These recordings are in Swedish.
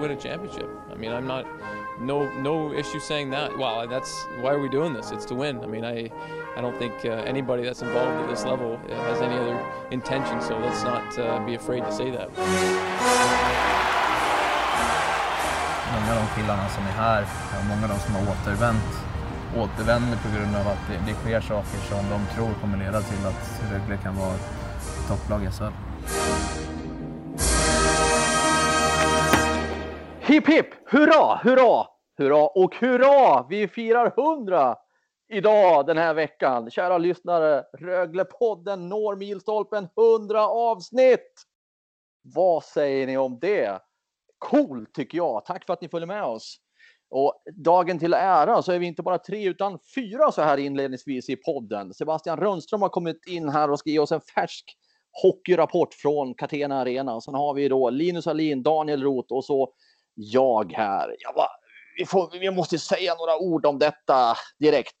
Win a championship. I mean, I'm not no no issue saying that. Well, that's why are we doing this? It's to win. I mean, I I don't think uh, anybody that's involved at this level uh, has any other intention. So let's not uh, be afraid to say that. Många av de killarna som är här, många av de som har återvänt, återvänder på grund av att det, det sker saker som de tror kommer leda till att Rögle kan vara ett topplag i SHL. Hipp hipp! Hurra, hurra, hurra och hurra! Vi firar 100 idag den här veckan. Kära lyssnare, Röglepodden når milstolpen 100 avsnitt. Vad säger ni om det? Cool tycker jag. Tack för att ni följer med oss. Och dagen till ära så är vi inte bara tre utan fyra så här inledningsvis i podden. Sebastian Rönnström har kommit in här och ska ge oss en färsk hockeyrapport från Catena Arena. Sen har vi då Linus Alin, Daniel Roth och så jag här. Jag bara, vi, får, vi måste säga några ord om detta direkt.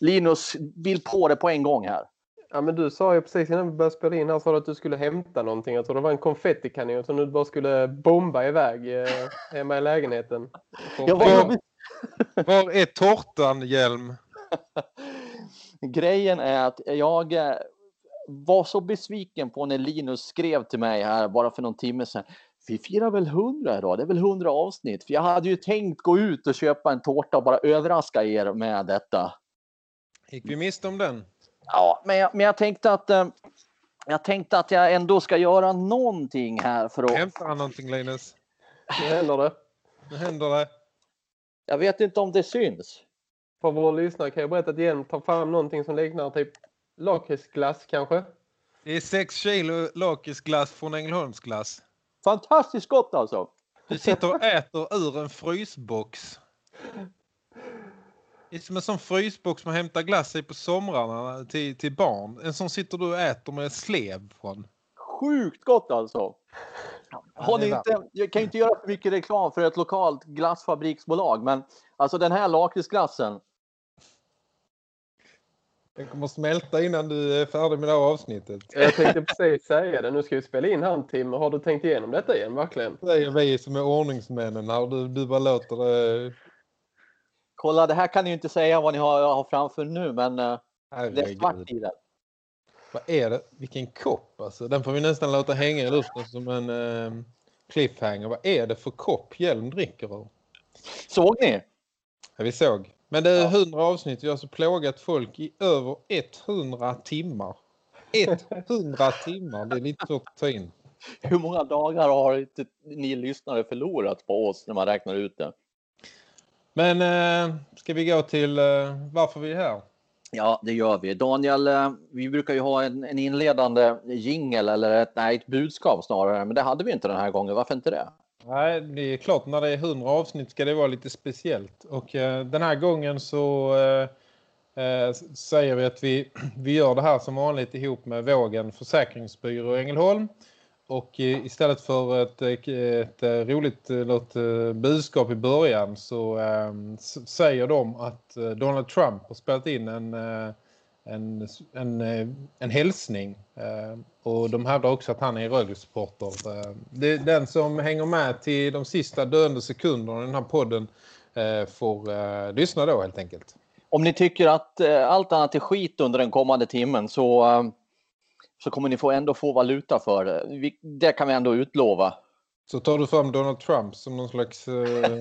Linus, vill på det på en gång här. Ja, men du sa ju precis innan vi började spela in här sa du att du skulle hämta någonting. Jag tror det var en konfettikanon som du bara skulle bomba iväg eh, hemma i lägenheten. Jag var, Var är tårtan, Hjelm? Grejen är att jag eh, var så besviken på när Linus skrev till mig här bara för någon timme sedan. Vi firar väl 100 idag, det är väl 100 avsnitt. För jag hade ju tänkt gå ut och köpa en tårta och bara överraska er med detta. Gick vi miste om den? Ja, men jag, men jag tänkte att eh, jag tänkte att jag ändå ska göra någonting här för att... Hämtar han någonting, Linus? Nu händer det. Nu händer det. Jag vet inte om det syns. För våra lyssnare kan jag berätta att Hjelm tar fram någonting som liknar typ lakritsglass kanske. Det är sex kilo lakritsglass från Ängelholmsglass. Fantastiskt gott alltså. Du sitter och äter ur en frysbox. Det är som en sån frysbox man hämtar glass i på somrarna till, till barn. En sån sitter du och äter med slev från. Sjukt gott alltså. Har inte, jag kan inte göra för mycket reklam för ett lokalt glassfabriksbolag, men alltså den här lakritsglassen. Den kommer smälta innan du är färdig med det här avsnittet. Jag tänkte precis säga det. Nu ska vi spela in här en timme. Har du tänkt igenom detta igen, verkligen? Det är vi som är ordningsmännen här. Du, du bara låter det... Kolla, det här kan ni ju inte säga vad ni har, har framför nu, men eh, det är svart Herregud. i den. Vad är det? Vilken kopp alltså. Den får vi nästan låta hänga i luften som en eh, cliffhanger. Vad är det för kopp Hjelm dricker ur? Såg ni? Ja, vi såg. Men det är 100 avsnitt. Vi har alltså plågat folk i över 100 timmar. 100 timmar. Det är lite svårt att ta in. Hur många dagar har inte ni lyssnare förlorat på oss när man räknar ut det? Men eh, ska vi gå till eh, varför vi är här? Ja, det gör vi. Daniel, eh, vi brukar ju ha en, en inledande jingel eller ett, nej, ett budskap snarare, men det hade vi inte den här gången. Varför inte det? Nej, det är klart när det är 100 avsnitt ska det vara lite speciellt. Och eh, den här gången så eh, eh, säger vi att vi, vi gör det här som vanligt ihop med Vågen Försäkringsbyrå Ängelholm. Och eh, istället för ett, eh, ett, ett roligt eh, något, budskap i början så eh, säger de att Donald Trump har spelat in en, eh, en, en, eh, en hälsning. Eh, och de hävdar också att han är Rögle-supporter. Eh, det är den som hänger med till de sista döende sekunderna i den här podden får lyssna då helt enkelt. Om ni tycker att allt annat är skit under den kommande timmen så, så kommer ni få ändå få valuta för det. Det kan vi ändå utlova. Så tar du fram Donald Trump som någon slags... Eh,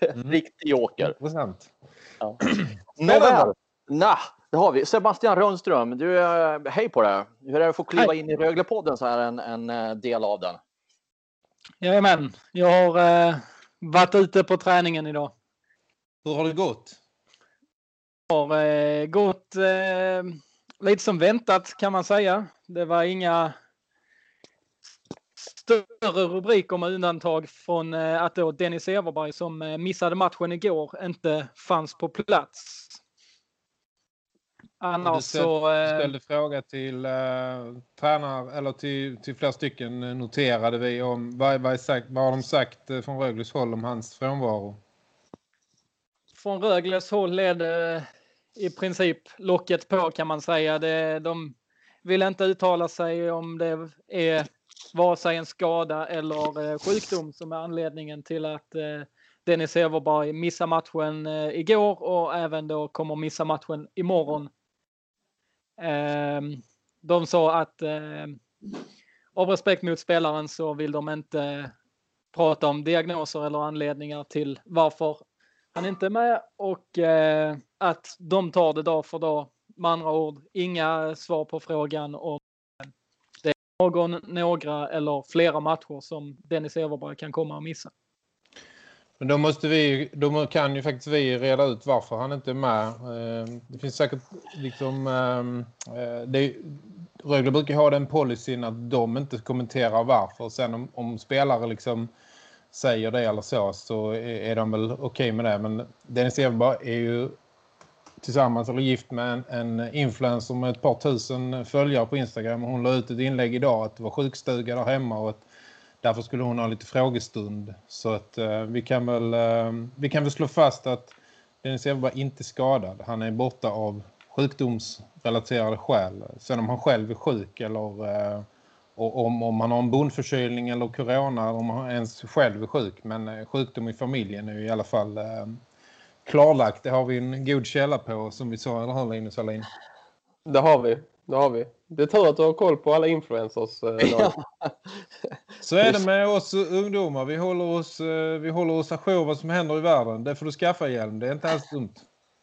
Riktig joker. intressant. Ja. Nåväl. Nah, det har vi. Sebastian Rönnström, du, eh, hej på det. Hur är det att få kliva in i Röglepodden så här en, en eh, del av den? Jajamän, jag har eh, varit ute på träningen idag. Hur har det gått? Har eh, gått eh, lite som väntat kan man säga. Det var inga större rubriker med undantag från eh, att då Dennis Everberg som eh, missade matchen igår inte fanns på plats. Annars du ställ, så... Eh... ställde fråga till eh, tränare eller till, till flera stycken eh, noterade vi om vad, vad, sagt, vad har de sagt eh, från Rögles håll om hans frånvaro? Från Rögles håll är det i princip locket på kan man säga. Det, de vill inte uttala sig om det är vare sig en skada eller eh, sjukdom som är anledningen till att eh, Dennis Everberg missar matchen eh, igår och även då kommer missa matchen imorgon. Ehm, de sa att ehm, av respekt mot spelaren så vill de inte prata om diagnoser eller anledningar till varför han inte är med och eh, att de tar det dag för dag. Med andra ord, inga svar på frågan om det är någon, några eller flera matcher som Dennis Everberg kan komma att missa. Men då måste vi, då kan ju faktiskt vi reda ut varför han inte är med. Ehm, det finns säkert liksom, ehm, eh, det, Rögle brukar ha den policyn att de inte kommenterar varför. Sen om, om spelare liksom säger det eller så så är de väl okej okay med det. Men Dennis Everberg är ju tillsammans eller gift med en, en influencer med ett par tusen följare på Instagram. Hon la ut ett inlägg idag att det var sjukstuga där hemma och att därför skulle hon ha lite frågestund. Så att eh, vi, kan väl, eh, vi kan väl slå fast att Dennis Everberg inte är skadad. Han är borta av sjukdomsrelaterade skäl. Sen om han själv är sjuk eller uh, om, om han har en bondförkylning eller corona om han ens själv är sjuk. Men eh, sjukdom i familjen är i alla fall eh, klarlagt. Det har vi en god källa på som vi sa, eller hur Linus Alin? Det har vi, det har vi. Det är tur att du har koll på alla influencers. Eh, Så är det med oss ungdomar. Vi håller oss, eh, vi håller oss ajour vad som händer i världen. Det får du skaffa igen. Det är inte alls dumt.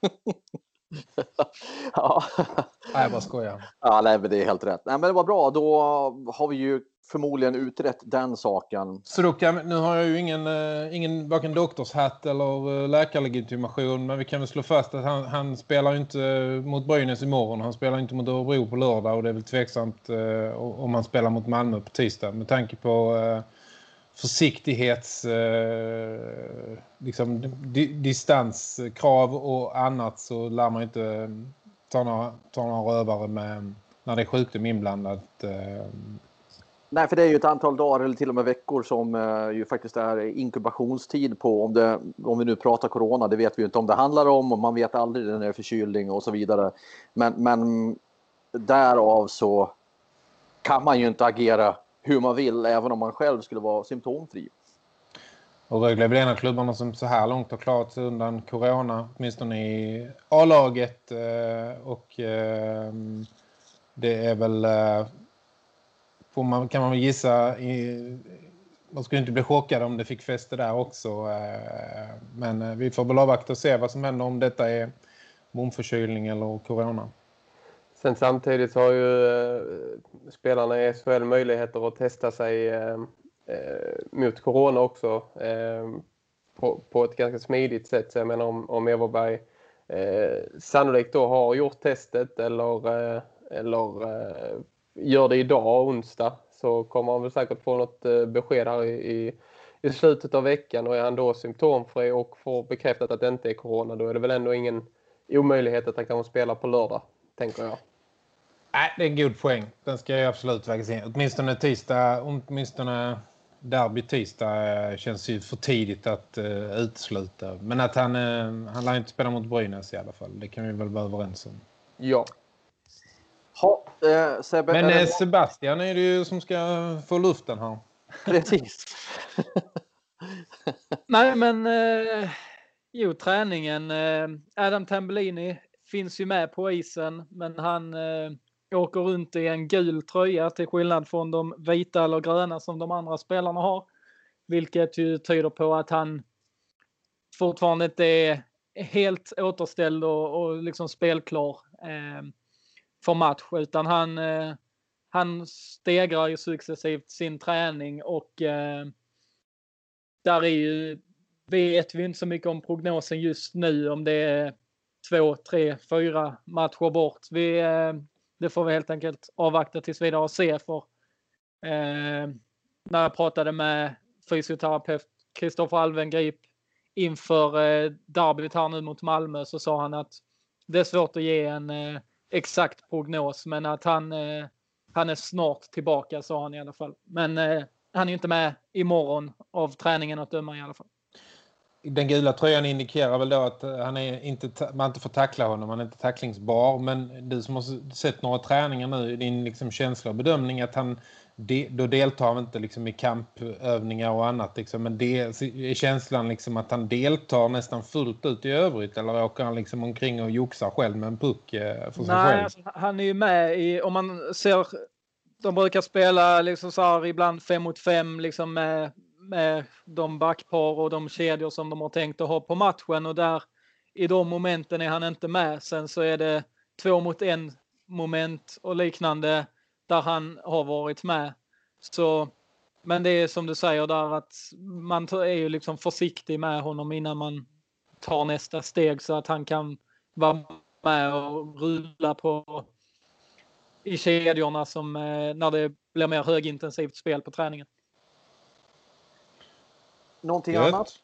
ja. Nej, jag bara skojar. Ja, nej, men det är helt rätt. Nej, men det var bra. Då har vi ju förmodligen utrett den saken. Så då kan, nu har jag ju ingen, uh, ingen varken doktorshatt eller uh, läkarlegitimation men vi kan väl slå fast att han, han spelar inte uh, mot Brynäs imorgon. Han spelar inte mot Örebro på lördag och det är väl tveksamt uh, om han spelar mot Malmö på tisdag med tanke på uh, försiktighets eh, liksom di distanskrav och annat så lär man inte eh, ta några, ta några rövare med när det är sjukdom inblandat eh. Nej, för det är ju ett antal dagar eller till och med veckor som eh, ju faktiskt är inkubationstid på. Om, det, om vi nu pratar corona, det vet vi ju inte om det handlar om och man vet aldrig när det är förkylning och så vidare. Men, men därav så kan man ju inte agera hur man vill även om man själv skulle vara symptomfri. Och Rögle är väl en av klubbarna som så här långt har klarat sig undan corona, åtminstone i A-laget. Eh, och eh, det är väl eh, får man, kan man väl gissa man skulle inte bli chockad om det fick fäste där också. Men vi får väl avvakta och se vad som händer om detta är momförkylning eller corona. Sen samtidigt så har ju eh, spelarna i SHL möjligheter att testa sig eh, eh, mot corona också eh, på, på ett ganska smidigt sätt. Så jag menar om, om Everberg sannolikt då har gjort testet eller, eller gör det idag, onsdag, så kommer han väl säkert få något eh, besked här i, i, slutet av veckan. Och är han då symptomfri och får bekräftat att det inte är corona, då är det väl ändå ingen omöjlighet att han kan spela på lördag, tänker jag. Nej, det är en god poäng. Den ska jag absolut vägas in. Åtminstone tisdag, åtminstone derby tisdag eh, känns ju för tidigt att uh, utesluta. Men att han, uh, han lär inte spela mot Brynäs i alla fall. Det kan vi väl vara överens om. Ja, Ha, eh, Sebbe, Men eh, Sebastian är det ju som ska få luften här. Precis. Nej, men eh, jo, träningen. Eh, Adam Tambellini finns ju med på isen, men han eh, åker runt i en gul tröja till skillnad från de vita eller gröna som de andra spelarna har. Vilket ju tyder på att han fortfarande inte är helt återställd och, och liksom spelklar. Eh, för match utan han, eh, han stegrar ju successivt sin träning och eh, där är ju, vet vi inte så mycket om prognosen just nu om det är två, tre, fyra matcher bort. Vi, ehm, det får vi helt enkelt avvakta tills vidare och se för eh, när jag pratade med fysioterapeut Kristoffer Alvengrip inför eh, derbyt här nu mot Malmö så sa han att det är svårt att ge en eh, exakt prognos men att han, eh, han är snart tillbaka sa han i alla fall. Men eh, han är inte med imorgon av träningen att döma i alla fall. Den gula tröjan indikerar väl då att eh, han är inte, man inte får tackla honom, han är inte tacklingsbar. Men du som har sett några träningar nu, din liksom känsla och bedömning att han då deltar han inte liksom i kampövningar och annat. Liksom, men det är känslan liksom att han deltar nästan fullt ut i övrigt eller åker han liksom omkring och joxar själv med en puck eh, för sig Nej, själv? Alltså, han är ju med i, om man ser, de brukar spela liksom så här ibland fem mot fem liksom med, med de backpar och de kedjor som de har tänkt att ha på matchen och där i de momenten är han inte med. Sen så är det två mot en moment och liknande där han har varit med. Så, men det är som du säger där att man är ju liksom försiktig med honom innan man tar nästa steg så att han kan vara med och rulla på i kedjorna som eh, när det blir mer högintensivt spel på träningen. Någonting Gött. annat?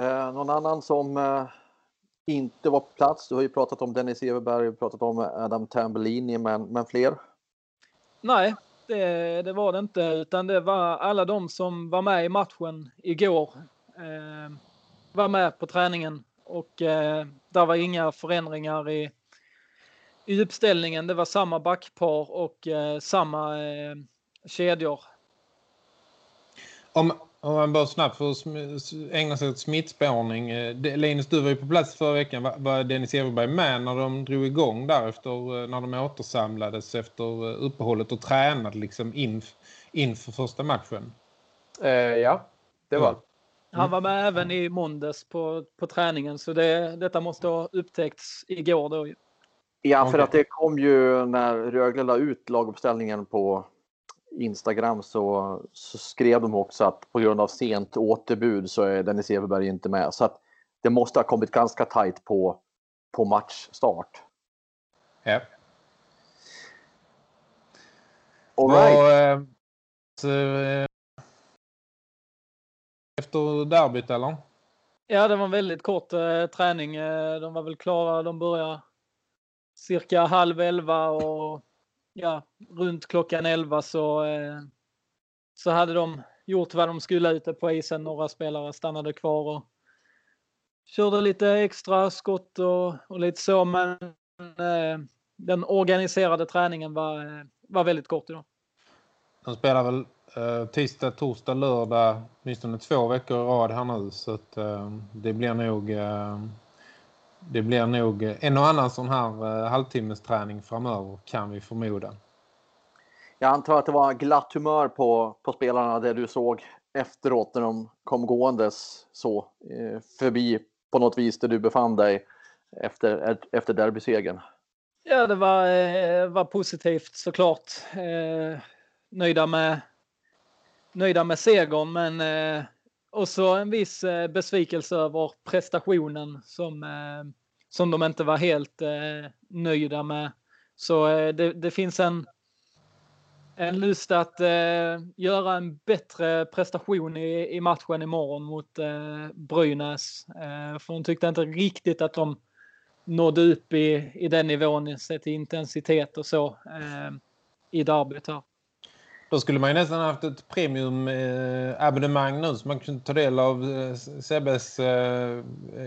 Eh, någon annan som eh, inte var på plats? Du har ju pratat om Dennis Everberg pratat om Adam Tambellini, men, men fler? Nej, det, det var det inte, utan det var alla de som var med i matchen igår. Eh, var med på träningen och eh, där var inga förändringar i, i uppställningen. Det var samma backpar och eh, samma eh, kedjor. Om, om man bara snabbt får ägna sig åt smittspårning. eh, Linus, du var ju på plats förra veckan. Var, Dennis Everberg med när de drog igång där efter, eh, när de återsamlades efter eh, uppehållet och tränade liksom inf, inför första matchen? Eh, ja, det var Han var med även i måndags på, på träningen så det, detta måste ha upptäckts igår då. Ja, för Okej. att det kom ju när Rögle la ut laguppställningen på Instagram så, så skrev de också att på grund av sent återbud så är Dennis Everberg inte med. Så att det måste ha kommit ganska tajt på, på matchstart. Ja. All right. Vad, eh, så, eh, efter derbyt eller? Ja, det var en väldigt kort eh, träning. Eh, de var väl klara. De började cirka halv elva och ja, runt klockan elva så, eh, så hade de gjort vad de skulle ute på isen. Några spelare stannade kvar och körde lite extra skott och, och lite så. Men eh, den organiserade träningen var, eh, var väldigt kort idag. De spelar väl eh, tisdag, torsdag, lördag åtminstone två veckor i rad här nu så att eh, det blir nog eh, det blir nog en och annan sån här eh, halvtimmes träning framöver kan vi förmoda. Jag antar att det var glatt humör på, på spelarna det du såg efteråt när de kom gåendes så eh, förbi på något vis där du befann dig efter, efter derbysegern. Ja, det var, eh, var positivt såklart. Eh, nöjda med nöjda med segern, men eh, och så en viss eh, besvikelse över prestationen som, eh, som de inte var helt eh, nöjda med. Så eh, det, det finns en, en lust att eh, göra en bättre prestation i, i matchen imorgon mot eh, Brynäs. Eh, för de tyckte inte riktigt att de nådde upp i, i den nivån sett till intensitet och så eh, i derbyt här. Då skulle man ju nästan haft ett premium eh, abonnemang nu så man kunde ta del av eh, Sebbes eh,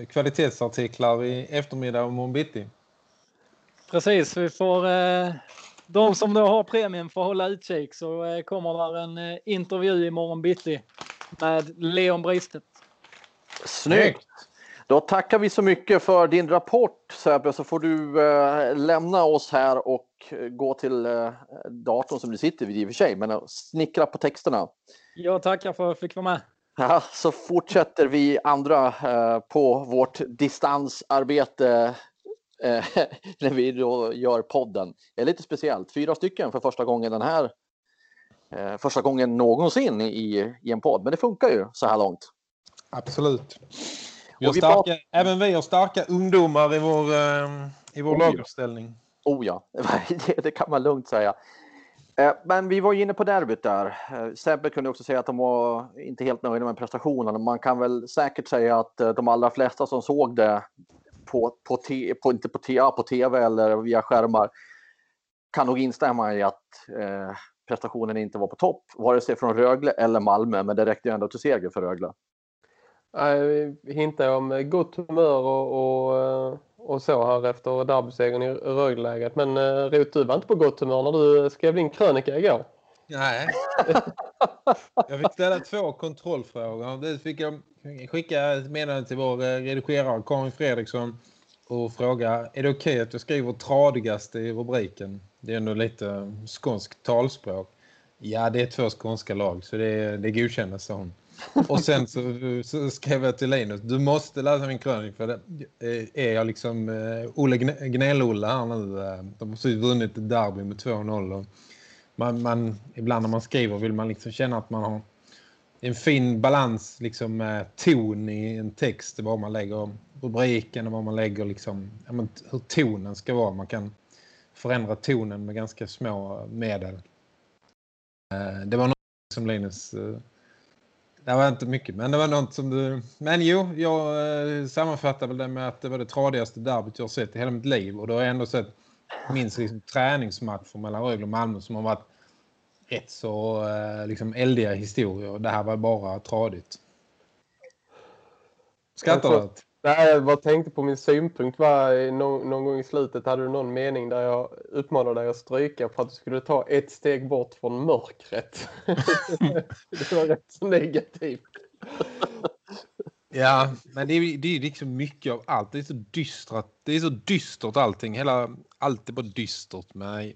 kvalitetsartiklar i eftermiddag och morgon bitti. Precis, vi får eh, de som då har premium får hålla utkik så eh, kommer där en eh, intervju imorgon bitti med Leon Bristedt. Snyggt! Då tackar vi så mycket för din rapport Sebbe, så får du eh, lämna oss här och eh, gå till eh, datorn som du sitter vid i och för sig, men eh, snickra på texterna. Jag tackar för att jag fick vara med. Ja, så fortsätter vi andra eh, på vårt distansarbete eh, när vi då gör podden. Det är lite speciellt, fyra stycken för första gången den här eh, första gången någonsin i, i en podd, men det funkar ju så här långt. Absolut. Vi har Och vi starka, Även vi har starka ungdomar i vår, eh, i vår Oh, ja. laguppställning. Oh ja, det, det kan man lugnt säga. Eh, men vi var inne på derbyt där. Eh, Sebbe kunde också säga att de var inte helt nöjda med prestationen. Man kan väl säkert säga att de allra flesta som såg det på, på, te, på, inte på, te, på tv eller via skärmar kan nog instämma i att eh, prestationen inte var på topp, vare sig från Rögle eller Malmö, men det räckte ju ändå till seger för Rögle. Vi hintar om gott humör och, och, och så här efter derbysegern i Rögle-läget. Men Rot, du var inte på gott humör när du skrev din krönika igår. Nej. Jag fick ställa två kontrollfrågor. Dels fick jag skicka ett meddelande till vår redigerare Karin Fredriksson och fråga är det okej okay att jag skriver tradigaste i rubriken? Det är ändå lite skånskt talspråk. Ja, det är två skånska lag så det, det godkännes, sa hon. Och sen så, så, skrev jag till Linus, du måste läsa min krönik för det eh, är jag liksom uh, Olle Gnell-Olle här nu. Eh, de har precis vunnit derby med 2-0 man, man, ibland när man skriver vill man liksom känna att man har en fin balans liksom med ton i en text var man lägger rubriken och vad man lägger liksom, men, hur tonen ska vara. Man kan förändra tonen med ganska små medel. Uh, det var något som Linus det var inte mycket, men det var något som du... Men jo, jag eh, sammanfattar väl det med att det var det tradigaste derbyt jag sett i hela mitt liv. Och då har jag ändå sett minst liksom, träningsmatcher mellan Rögle och Malmö som har varit rätt så eh, liksom, eldiga historier. Det här var bara tradigt. Skrattar du? Nej, jag bara tänkte på min synpunkt. Var, eh, någon, någon gång i slutet hade du någon mening där jag uppmanade dig att stryka för att du skulle ta ett steg bort från mörkret. det var rätt så negativt. Ja, men det är, det är liksom mycket av allt. Det är så dystert. Det är så dystert allting. Hela, allt är bara dystert med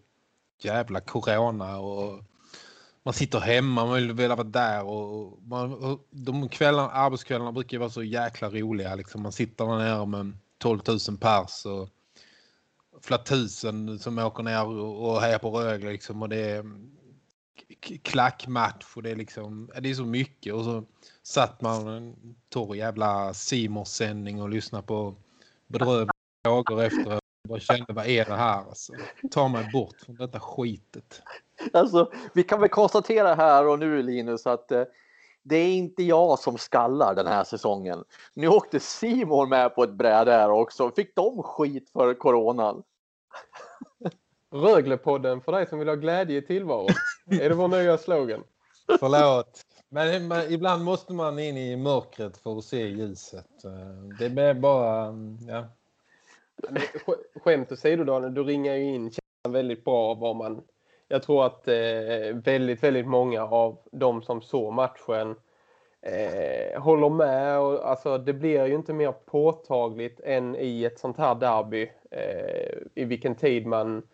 jävla corona och man sitter hemma, man vill vara där och man, de kvällarna, arbetskvällarna brukar vara så jäkla roliga. Liksom. Man sitter där nere med 12 000 pers och flera tusen som åker ner och hejar på Rögle liksom, och det är klackmatch och det är liksom, det är så mycket och så satt man en torr jävla Simors-sändning och lyssnade på bedrövliga frågor efter och bara kände vad är det här alltså? Ta mig bort från detta skitet. Alltså, vi kan väl konstatera här och nu Linus att eh, det är inte jag som skallar den här säsongen. Nu åkte Simon med på ett bräde här också. Fick de skit för coronan? Röglepodden för dig som vill ha glädje i tillvaron. är det vår nya slogan? Förlåt. Men, men ibland måste man in i mörkret för att se ljuset. Eh, det är bara... Ja. Skämt åsido Daniel, du ringar ju in väldigt bra vad man jag tror att eh, väldigt, väldigt många av de som såg matchen eh, håller med. Och, alltså, det blir ju inte mer påtagligt än i ett sånt här derby. Eh, I vilken tid man,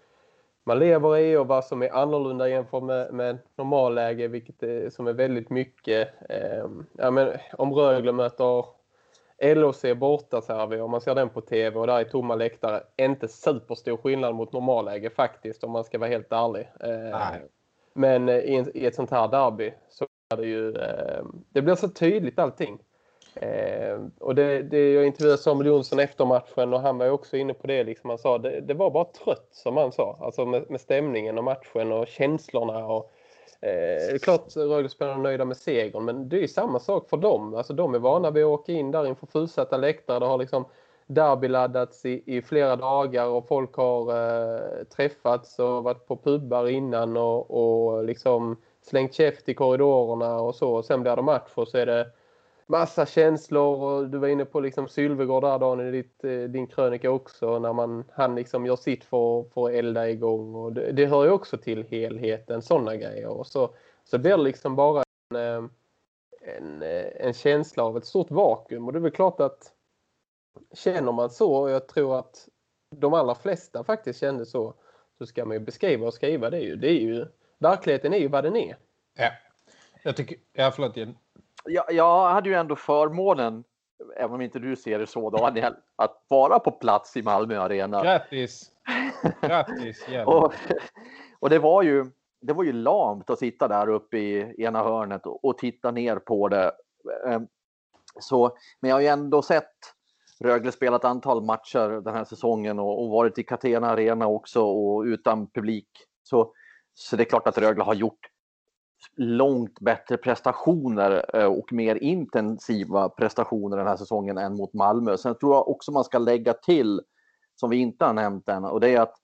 man lever i och vad som är annorlunda jämfört med, med normalläge. Vilket är, som är väldigt mycket. Eh, ja, men, om Rögle möter LOC borta så om man ser den på tv och där är tomma läktare. Inte superstor skillnad mot normalläge faktiskt om man ska vara helt ärlig. Eh, men i, i, ett sånt här derby så är det ju eh, det blir så tydligt allting. Eh, och det, det jag intervjuade Samuel Jonsson efter matchen och han var också inne på det liksom han sa det, det var bara trött som han sa alltså med, med stämningen och matchen och känslorna och Eh, det är klart Rögle-spelarna är nöjda med segern men det är ju samma sak för dem. Alltså de är vana vid att åka in där inför fullsatta läktare. Det har liksom derbyladdats i, i flera dagar och folk har eh, träffats och varit på pubbar innan och, och liksom slängt käft i korridorerna och så. Och sen blir det match och så är det massa känslor och du var inne på liksom Sylvegård där Daniel i ditt, eh, din krönika också när man, han liksom gör sitt för, för att elda igång och det, det hör ju också till helheten, sådana grejer. Och så, så blir det liksom bara en, eh, en, eh, en känsla av ett stort vakuum. Och det är väl klart att känner man så och jag tror att de allra flesta faktiskt kände så så ska man ju beskriva och skriva. Det är ju, det är ju verkligheten är ju vad den är. Ja, jag tycker, ja förlåt jag, jag hade ju ändå förmånen, även om inte du ser det så Daniel, att vara på plats i Malmö Arena. Grattis! Grattis! och, och det var ju det var ju lamt att sitta där uppe i ena hörnet och, och titta ner på det. Ehm, så, men jag har ju ändå sett Rögle spela ett antal matcher den här säsongen och, och varit i Catena Arena också och utan publik. Så Så det är klart att Rögle har gjort långt bättre prestationer eh, och mer intensiva prestationer den här säsongen än mot Malmö. Sen tror jag också man ska lägga till, som vi inte har nämnt än, och det är att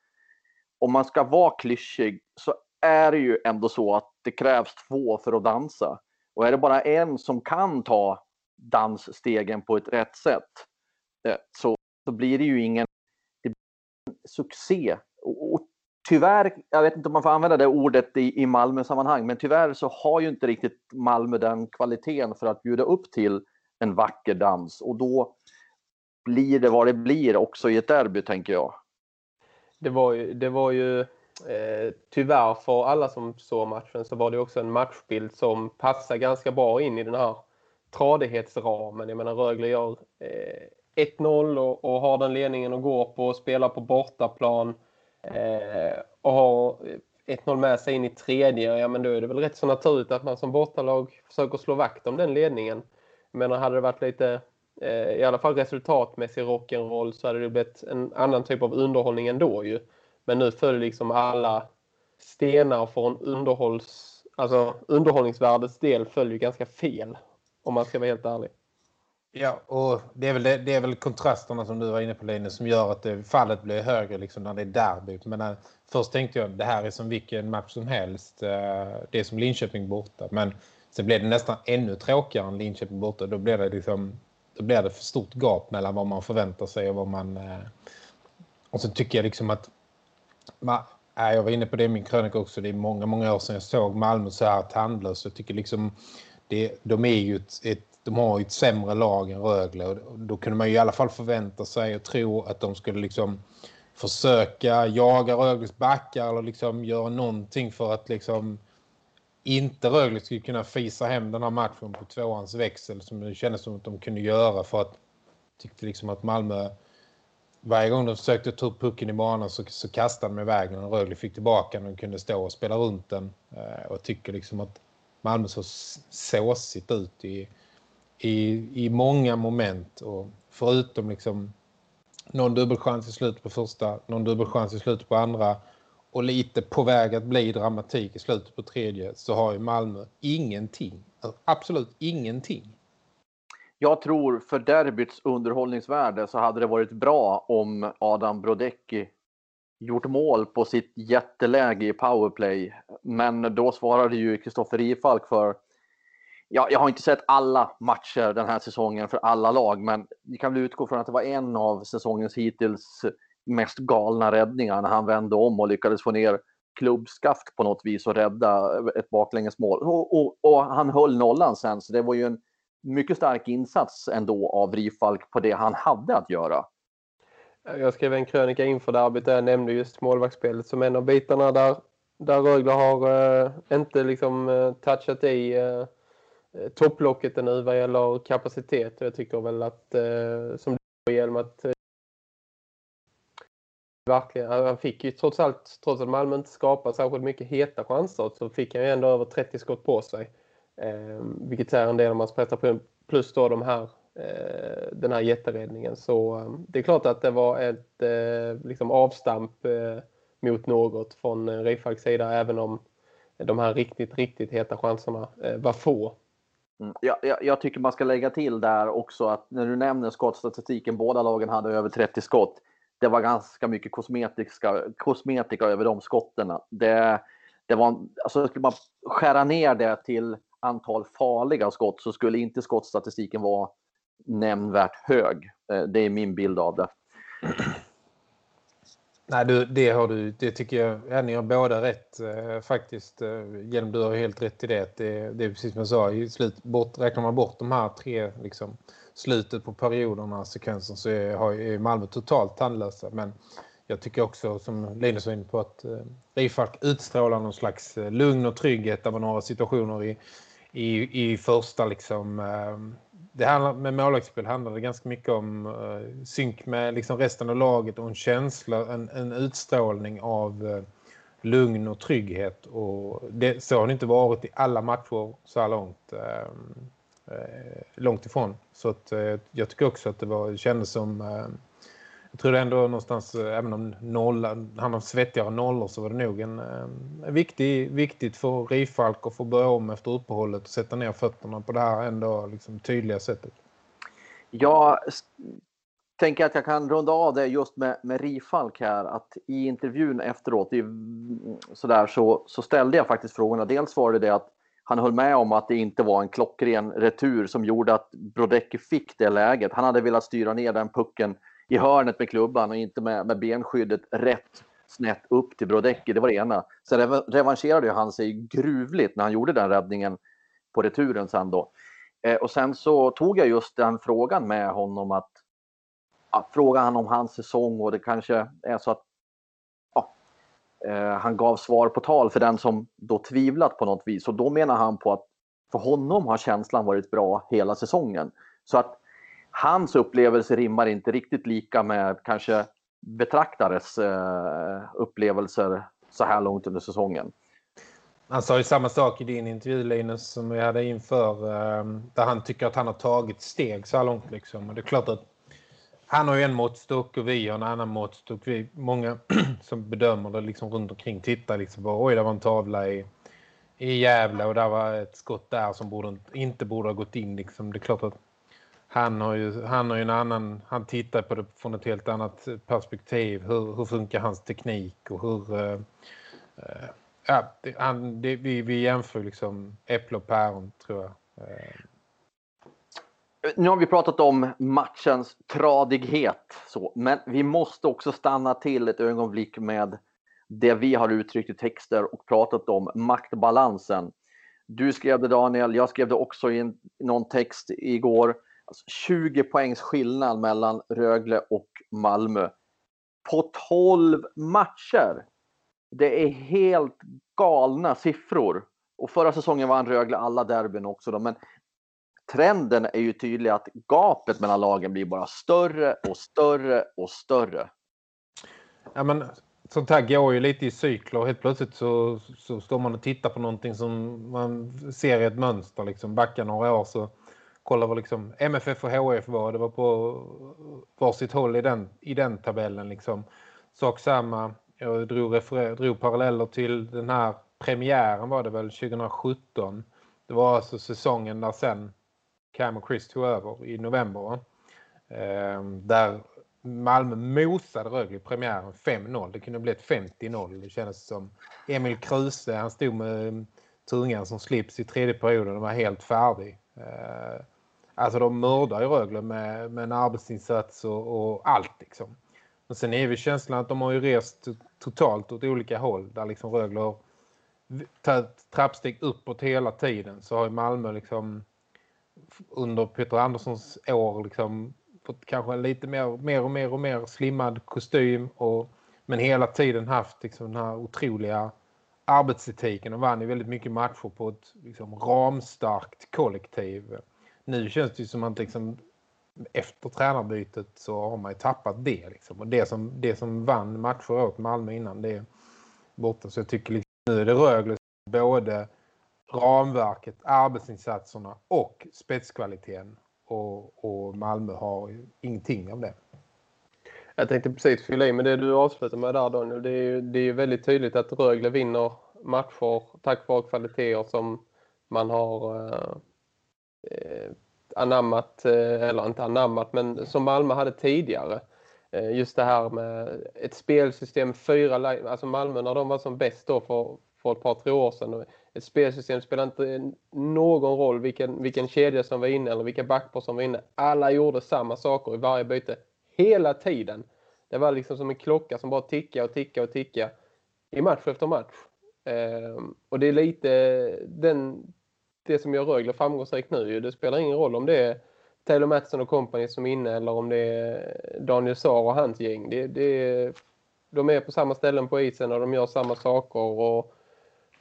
om man ska vara klyschig så är det ju ändå så att det krävs två för att dansa. Och är det bara en som kan ta dansstegen på ett rätt sätt eh, så, så blir det ju ingen succé. Och, och tyvärr, jag vet inte om man får använda det ordet i, i Malmö-sammanhang, men tyvärr så har ju inte riktigt Malmö den kvaliteten för att bjuda upp till en vacker dans. Och då blir det vad det blir också i ett derby, tänker jag. Det var ju, det var ju eh, tyvärr för alla som såg matchen så var det också en matchbild som passar ganska bra in i den här tradighetsramen. Jag menar Rögle gör eh, 1-0 och, och, har den ledningen och går på och spelar på bortaplan eh, och har 1-0 med sig in i tredje. Ja, men då är det väl rätt så naturligt att man som bortalag försöker slå vakt om den ledningen. Jag menar, hade det varit lite eh, i alla fall resultatmässig rock'n'roll så hade det blivit en annan typ av underhållning ändå ju. Men nu följer liksom alla stenar från underhålls, alltså underhållningsvärdets del följer ganska fel om man ska vara helt ärlig. Ja, och det är väl, det, är väl kontrasterna som du var inne på Linus som gör att det, fallet blir högre liksom när det är derby. Men när, först tänkte jag det här är som vilken match som helst. Eh, det är som Linköping borta. Men sen blev det nästan ännu tråkigare än Linköping borta. Då blir det liksom då blev det för stort gap mellan vad man förväntar sig och vad man... Eh, och så tycker jag liksom att... jag var inne på det i min krönika också. Det är många, många år sedan jag såg Malmö så här tandlös. Jag tycker liksom... Det, de är ju ett, ett de har ju ett sämre lag än Rögle och då kunde man ju i alla fall förvänta sig och tro att de skulle liksom försöka jaga Rögles backar eller liksom göra någonting för att liksom inte Rögle skulle kunna fisa hem den här matchen på tvåans växel som det kändes som att de kunde göra för att tyckte liksom att Malmö varje gång de försökte ta upp pucken i banan så, så kastade de iväg den och Rögle fick tillbaka den och kunde stå och spela runt den. Eh, och tycker liksom att Malmö så såsigt ut i, i, i många moment och förutom liksom någon dubbelchans i slutet på första, någon dubbelchans i slutet på andra och lite på väg att bli dramatik i slutet på tredje så har ju Malmö ingenting. Alltså, absolut ingenting. Jag tror för derbyts underhållningsvärde så hade det varit bra om Adam Brodecki gjort mål på sitt jätteläge i powerplay. Men då svarade ju Kristoffer Rifalk för Ja, jag har inte sett alla matcher den här säsongen för alla lag, men vi kan väl utgå från att det var en av säsongens hittills mest galna räddningar när han vände om och lyckades få ner klubbskaft på något vis och rädda ett baklängesmål. Och, och, och, han höll nollan sen, så det var ju en mycket stark insats ändå av Rifalk på det han hade att göra. Jag skrev en krönika inför derbyt där jag nämnde just målvaktsspelet som en av bitarna där, där Rögle har eh, inte liksom eh, touchat i eh Eh, topplocket ännu vad gäller kapacitet. Jag tycker väl att, eh, som du genom att eh, verkligen. Han fick ju trots allt, trots att Malmö inte skapade särskilt mycket heta chanser så fick han ju ändå över 30 skott på sig. Eh, vilket är en del av hans prestation. Plus då de här, eh, den här jätteräddningen. Så eh, det är klart att det var ett eh, liksom avstamp mot något från eh, Rifalks sida. Även om de här riktigt, riktigt heta chanserna var få. Mm. Jag, jag, jag tycker man ska lägga till där också att när du nämner skottstatistiken, båda lagen hade över 30 skott det var ganska mycket kosmetika, kosmetika över de skotten. Det, det var, alltså, skulle man skära ner det till antal farliga skott så skulle inte skottstatistiken vara nämnvärt hög. Eh, det är min bild av det. Nej, du, det har du, det tycker jag, ja, ni har båda rätt eh, faktiskt. Eh, Hjelm, du har helt rätt i det. det. Det är precis som jag sa, i slut, bort, räknar man bort de här tre liksom, slutet på perioderna, sekvensen, så är, är Malmö totalt tandlösa. Men jag tycker också, som Linus var inne på, att eh, Rifalk utstrålar någon slags eh, lugn och trygghet. Det var några situationer i, i, i första liksom... Eh, det handlar, med målvaktsspel handlar det ganska mycket om uh, synk med liksom resten av laget och en känsla, en, en utstrålning av uh, lugn och trygghet. Och det, så har det inte varit i alla matcher så här långt. Uh, långt ifrån. Så att, jag tycker också att det var, kändes som jag tror ändå någonstans, eh, även om noll, han har svettigare nollor så var det nog en, eh, en viktig, viktigt för Rifalk att få börja om efter uppehållet och sätta ner fötterna på det här ändå liksom, tydliga sättet. Jag tänker att jag kan runda av det just med, med Rifalk här. Att i intervjun efteråt i, mm, sådär, så, så ställde jag faktiskt frågorna. Dels var det det att han höll med om att det inte var en klockren retur som gjorde att Brodecki fick det läget. Han hade velat styra ner den pucken i hörnet med klubban och inte med, med benskyddet rätt snett upp till Brodecki. Det var det ena. Sen revanscherade han sig gruvligt när han gjorde den räddningen på returen sen då. Eh, och sen så tog jag just den frågan med honom att, att fråga han om hans säsong och det kanske är så att ja, eh, han gav svar på tal för den som då tvivlat på något vis. Och då menar han på att för honom har känslan varit bra hela säsongen. Så att hans upplevelse rimmar inte riktigt lika med kanske betraktares eh, upplevelser så här långt under säsongen. Han sa ju samma sak i din intervju Linus som vi hade inför eh, där han tycker att han har tagit steg så här långt liksom. Och det är klart att han har ju en måttstock och vi har en annan måttstock. Vi, många som bedömer det liksom runt omkring tittar liksom på oj det var en tavla i, i Gävle och där var ett skott där som borde, inte borde ha gått in liksom. Det är klart att han har ju, han har ju en annan, han tittar på det från ett helt annat perspektiv. Hur, hur funkar hans teknik och hur... Uh, uh, ja, det, han, det, vi, vi jämför liksom äpple och päron tror jag. Uh. Nu har vi pratat om matchens tradighet, så, men vi måste också stanna till ett ögonblick med det vi har uttryckt i texter och pratat om, maktbalansen. Du skrev det Daniel, jag skrev det också i en, någon text igår. Alltså 20 poängs skillnad mellan Rögle och Malmö. På 12 matcher. Det är helt galna siffror. Och förra säsongen vann Rögle alla derbyn också. Då, men trenden är ju tydlig att gapet mellan lagen blir bara större och större och större. Ja, men sånt här går ju lite i cykler. Helt plötsligt så, så står man och tittar på någonting som man ser i ett mönster. Liksom. Backar några år så kolla vad liksom MFF och HF var. Det var på varsitt håll i den, i den tabellen. Liksom. Sak samma. Jag drog, drog paralleller till den här premiären var det väl 2017. Det var alltså säsongen där sen Cam och Chris tog över i november. Eh, där Malmö mosade Rögle i premiären 5-0. Det kunde bli ett 50-0. Det kändes som Emil Kruse, han stod med tungan som slips i tredje perioden och var helt färdig. Eh, Alltså de mördar ju Rögle med, med en arbetsinsats och, och allt liksom. Men sen är vi känslan att de har ju rest totalt åt olika håll. Där liksom Rögle har tagit trappsteg uppåt hela tiden. Så har ju Malmö liksom under Peter Anderssons år liksom fått kanske lite mer, mer och mer och mer slimmad kostym. Och, men hela tiden haft liksom den här otroliga arbetsetiken och vann ju väldigt mycket matcher på ett liksom, ramstarkt kollektiv nu känns det som att liksom, efter tränarbytet så har man ju tappat det. Liksom. Och det som, det som vann matcher åt Malmö innan det är borta. Så jag tycker liksom, nu är det Rögle både ramverket, arbetsinsatserna och spetskvaliteten. Och, och Malmö har ingenting av det. Jag tänkte precis fylla i med det du avslutar med där Daniel. Det är ju det är väldigt tydligt att Rögle vinner matcher tack vare kvaliteter som man har eh, Eh, anammat, eh, eller inte anammat, men som Malmö hade tidigare. Eh, just det här med ett spelsystem, fyra alltså Malmö när de var som bäst då för, för ett par, tre år sedan. Ett spelsystem spelar inte någon roll vilken, vilken kedja som var inne eller vilka backpar som var inne. Alla gjorde samma saker i varje byte hela tiden. Det var liksom som en klocka som bara tickade och tickade och tickade i match efter match. Eh, och det är lite den det som gör Rögle framgångsrikt nu. Det spelar ingen roll om det är Taylor Mattsson och company som är inne eller om det är Daniel Saar och hans gäng. Det, det, de är på samma ställen på isen och de gör samma saker och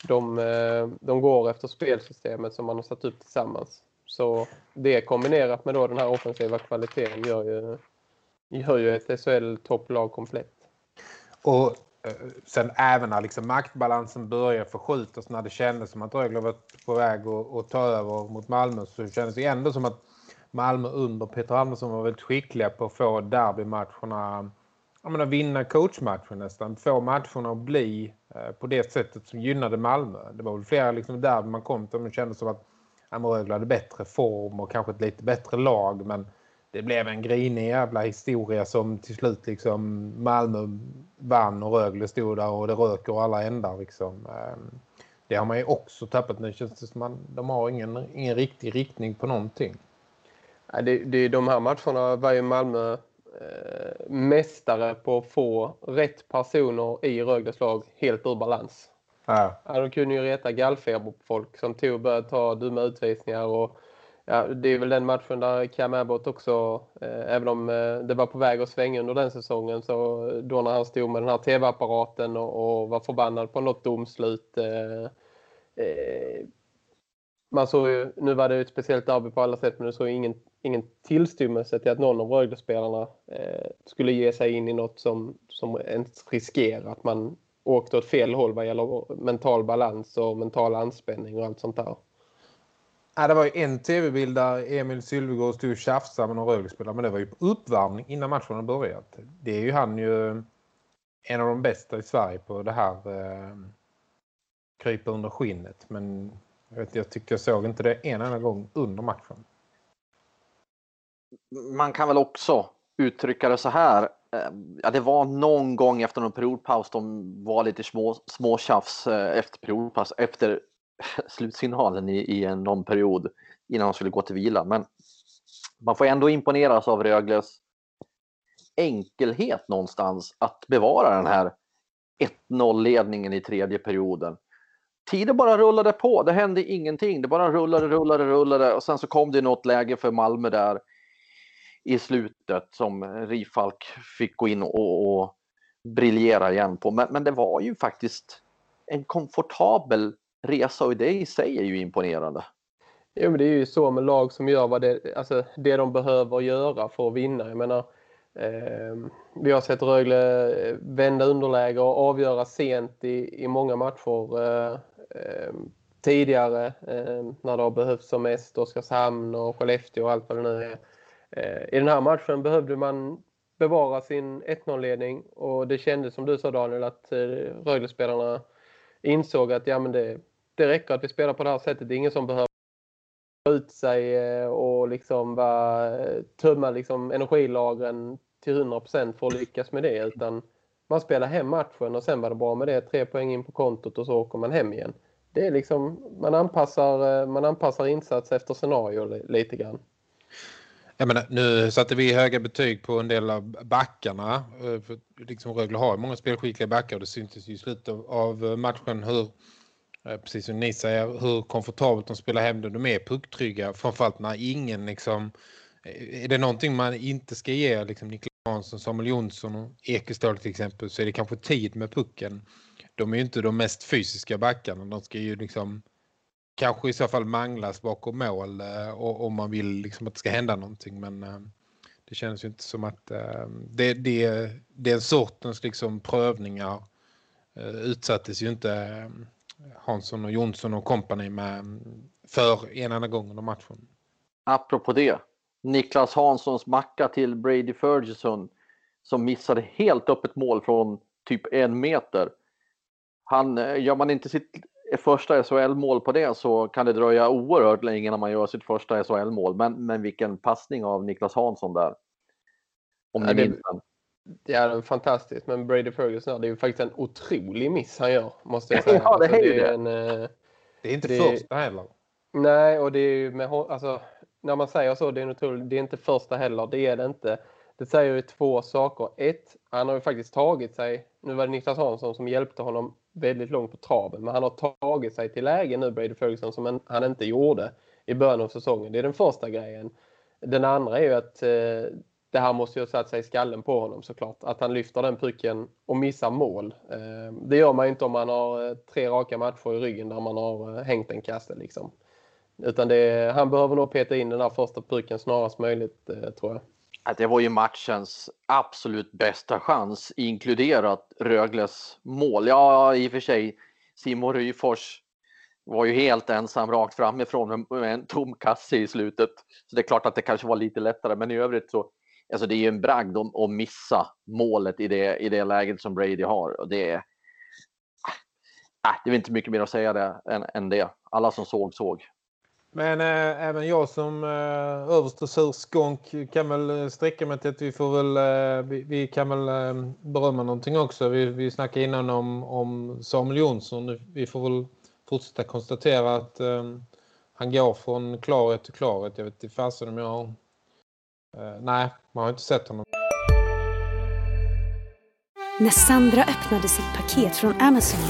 de, eh, de går efter spelsystemet som man har satt upp tillsammans. Så det kombinerat med då den här offensiva kvaliteten gör ju, gör ju ett SHL-topplag komplett. Och Eh, sen även när liksom maktbalansen började förskjutas när det kändes som att Rögle var på väg att, att ta över mot Malmö så kändes det ändå som att Malmö under Peter Andersson var väldigt skickliga på att få derbymatcherna jag menar, vinna coachmatchen nästan. Få matcherna att bli eh, på det sättet som gynnade Malmö. Det var väl flera liksom där man kom till och det kändes som att Rögle hade bättre form och kanske ett lite bättre lag. Men det blev en grinig jävla historia som till slut liksom Malmö vann och Rögle stod där och det röker alla ändar liksom. Ehm, det har man ju också tappat nu. Känns det som att de har ingen, ingen riktig riktning på någonting. Det, det, de här matcherna var ju Malmö eh, mästare på att få rätt personer i Rögles lag helt ur balans. Ja. Ja, de kunde ju reta gallfeber på folk som tog och började ta dumma utvisningar och ja, det är väl den matchen där Cam Abbott också, eh, även om eh, det var på väg att svänga under den säsongen så eh, då när han stod med den här tv-apparaten och, och, var förbannad på något domslut eh, eh, man såg ju, nu var det ett speciellt derby på alla sätt men det såg ingen, ingen tillstymmelse till att någon av Rögle-spelarna eh, skulle ge sig in i något som, som ens riskerar att man åkte åt fel håll vad gäller mental balans och mental anspänning och allt sånt där. Ja, det var ju en tv-bild där Emil Sylvegård stod och tjafsade med någon Rögle-spelare men det var ju uppvärmning innan matchen hade börjat. Det är ju han ju en av de bästa i Sverige på det här eh, krypa under skinnet men jag, vet, jag tyckte jag såg inte det en enda gång under matchen. Man kan väl också uttrycka det så här. Eh, ja, det var någon gång efter någon periodpaus de var lite små, små tjafs eh, efter periodpaus, efter slutsignalen i, i en någon period innan de skulle gå till vila. Men man får ändå imponeras av Rögles enkelhet någonstans att bevara den här 1-0-ledningen i tredje perioden tiden bara rullade på. Det hände ingenting. Det bara rullade, rullade, rullade och sen så kom det något läge för Malmö där i slutet som Rifalk fick gå in och, och briljera igen på. Men, men det var ju faktiskt en komfortabel resa och det i sig är ju imponerande. Jo, men det är ju så med lag som gör vad det, alltså det de behöver göra för att vinna. Jag menar, eh, vi har sett Rögle eh, vända underläge och avgöra sent i, i många matcher. Eh, eh, tidigare eh, när det har behövts som mest Oskarshamn och Skellefteå och allt vad det nu är. Eh, I den här matchen behövde man bevara sin 1-0-ledning och det kändes som du sa Daniel att eh, Rögle-spelarna insåg att ja, men det, det räcker att vi spelar på det här sättet. Det är ingen som behöver ut sig eh, och liksom bara eh, tömma liksom energilagren till 100% för att lyckas med det utan man spelar hem matchen och sen var det bra med det. Tre poäng in på kontot och så åker man hem igen. Det är liksom, man anpassar, eh, man anpassar insats efter scenario lite grann. Jag menar, nu satte vi höga betyg på en del av backarna. För liksom Rögle har många spelskickliga backar och det syntes i slutet av matchen hur, Eh, precis som ni säger, hur komfortabelt de spelar hem det. De är pucktrygga, framförallt när ingen liksom, eh, är det någonting man inte ska ge liksom Niklas Hansson, Samuel Jonsson och Ekestål till exempel så är det kanske tid med pucken. De är ju inte de mest fysiska backarna. De ska ju liksom kanske i så fall manglas bakom mål eh, och, om man vill liksom att det ska hända någonting. Men det känns ju inte som att det det, det, den sortens liksom prövningar utsattes ju inte Hansson och Jonsson och kompani med för en annan gång under matchen. Apropå det, Niklas Hanssons macka till Brady Ferguson som missade helt upp ett mål från typ en meter. Han, eh, gör man inte sitt första SHL-mål på det så kan det dröja oerhört länge när man gör sitt första SHL-mål. Men, men vilken passning av Niklas Hansson där. Om ja, ni minns den. Det är fantastiskt, men Brady Ferguson, det är ju faktiskt en otrolig miss han gör, måste jag säga. ja, det är alltså, ju det. En, eh, det är inte det, första heller. Nej, och det är ju med, alltså, när man säger så, det är, otroligt, det är inte första heller, det är det inte. Det säger ju två saker. Ett, han har ju faktiskt tagit sig, nu var det Niklas Hansson som hjälpte honom väldigt långt på traven, men han har tagit sig till lägen nu, Brady Ferguson, som han inte gjorde i början av säsongen. Det är den första grejen. Den andra är ju att eh, det här måste ju ha satt sig i skallen på honom såklart. Att han lyfter den pucken och missar mål. Eh, det gör man ju inte om man har eh, tre raka matcher i ryggen där man har eh, hängt en kasse liksom. Utan det, han behöver nog peta in den här första pucken snarast möjligt, eh, tror jag. Det var ju matchens absolut bästa chans, inkluderat Rögles mål. Ja, i och för sig, Simon Ryfors var ju helt ensam rakt framifrån med en tom kasse i slutet. Så det är klart att det kanske var lite lättare, men i övrigt så alltså det är ju en bragd att, att missa målet i det, i det läget som Brady har. Och det, är, äh, det är inte mycket mer att säga det, än, än det. Alla som såg, såg. Men äh, även jag som äh, överste surskånk kan väl eh, sträcka mig till att vi får väl, äh, vi, vi, kan väl äh, berömma någonting också. Vi, vi snackade innan om, om Samuel Jonsson. Vi får väl fortsätta konstatera att äh, han går från klarhet till klarhet. Jag vet inte fasen om jag har... Nej, man har inte sett honom. När Sandra öppnade sitt paket från Amazon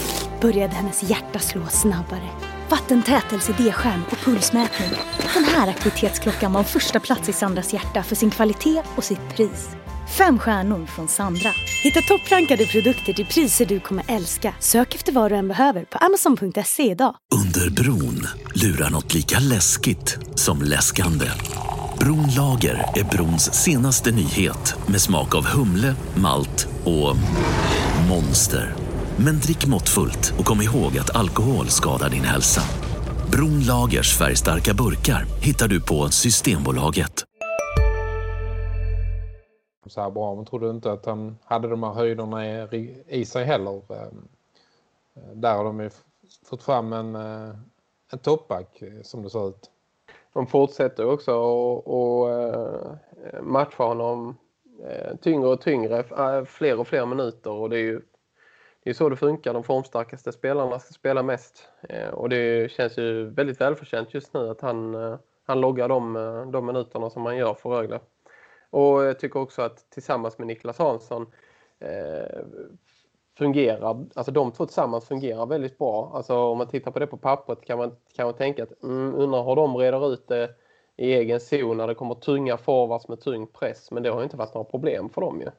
började hennes hjärta slå snabbare. Vattentät LCD-skärm och pulsmätning. Den här aktivitetsklockan var första plats i Sandras hjärta för sin kvalitet och sitt pris. Fem stjärnor från Sandra. Hitta topprankade produkter till priser du kommer älska. Sök efter vad du än behöver på amazon.se idag. Under bron lurar något lika läskigt som läskande. Bronlager är brons senaste nyhet med smak av humle, malt och monster. Men drick måttfullt och kom ihåg att alkohol skadar din hälsa. Bronlagers färgstarka burkar hittar du på Systembolaget så här bra. Man trodde inte att han hade de här höjderna i, sig heller. Ehm, där har de ju fått fram en, eh, en toppback eh, som det ser ut. De fortsätter också att eh, matcha honom eh, tyngre och tyngre, eh, fler och fler minuter och det är ju det är så det funkar. De formstarkaste spelarna ska spela mest. Eh, och det känns ju väldigt välförtjänt just nu att han, han loggar de, de minuterna som han gör för Rögle. Och jag tycker också att tillsammans med Niklas Hansson eh, fungerar, alltså de två tillsammans fungerar väldigt bra. Alltså om man tittar på det på pappret kan man, kan man tänka att mm, undrar hur de reder ut det i egen zon när det kommer tunga forwards med tung press. Men det har inte varit några problem för dem ju.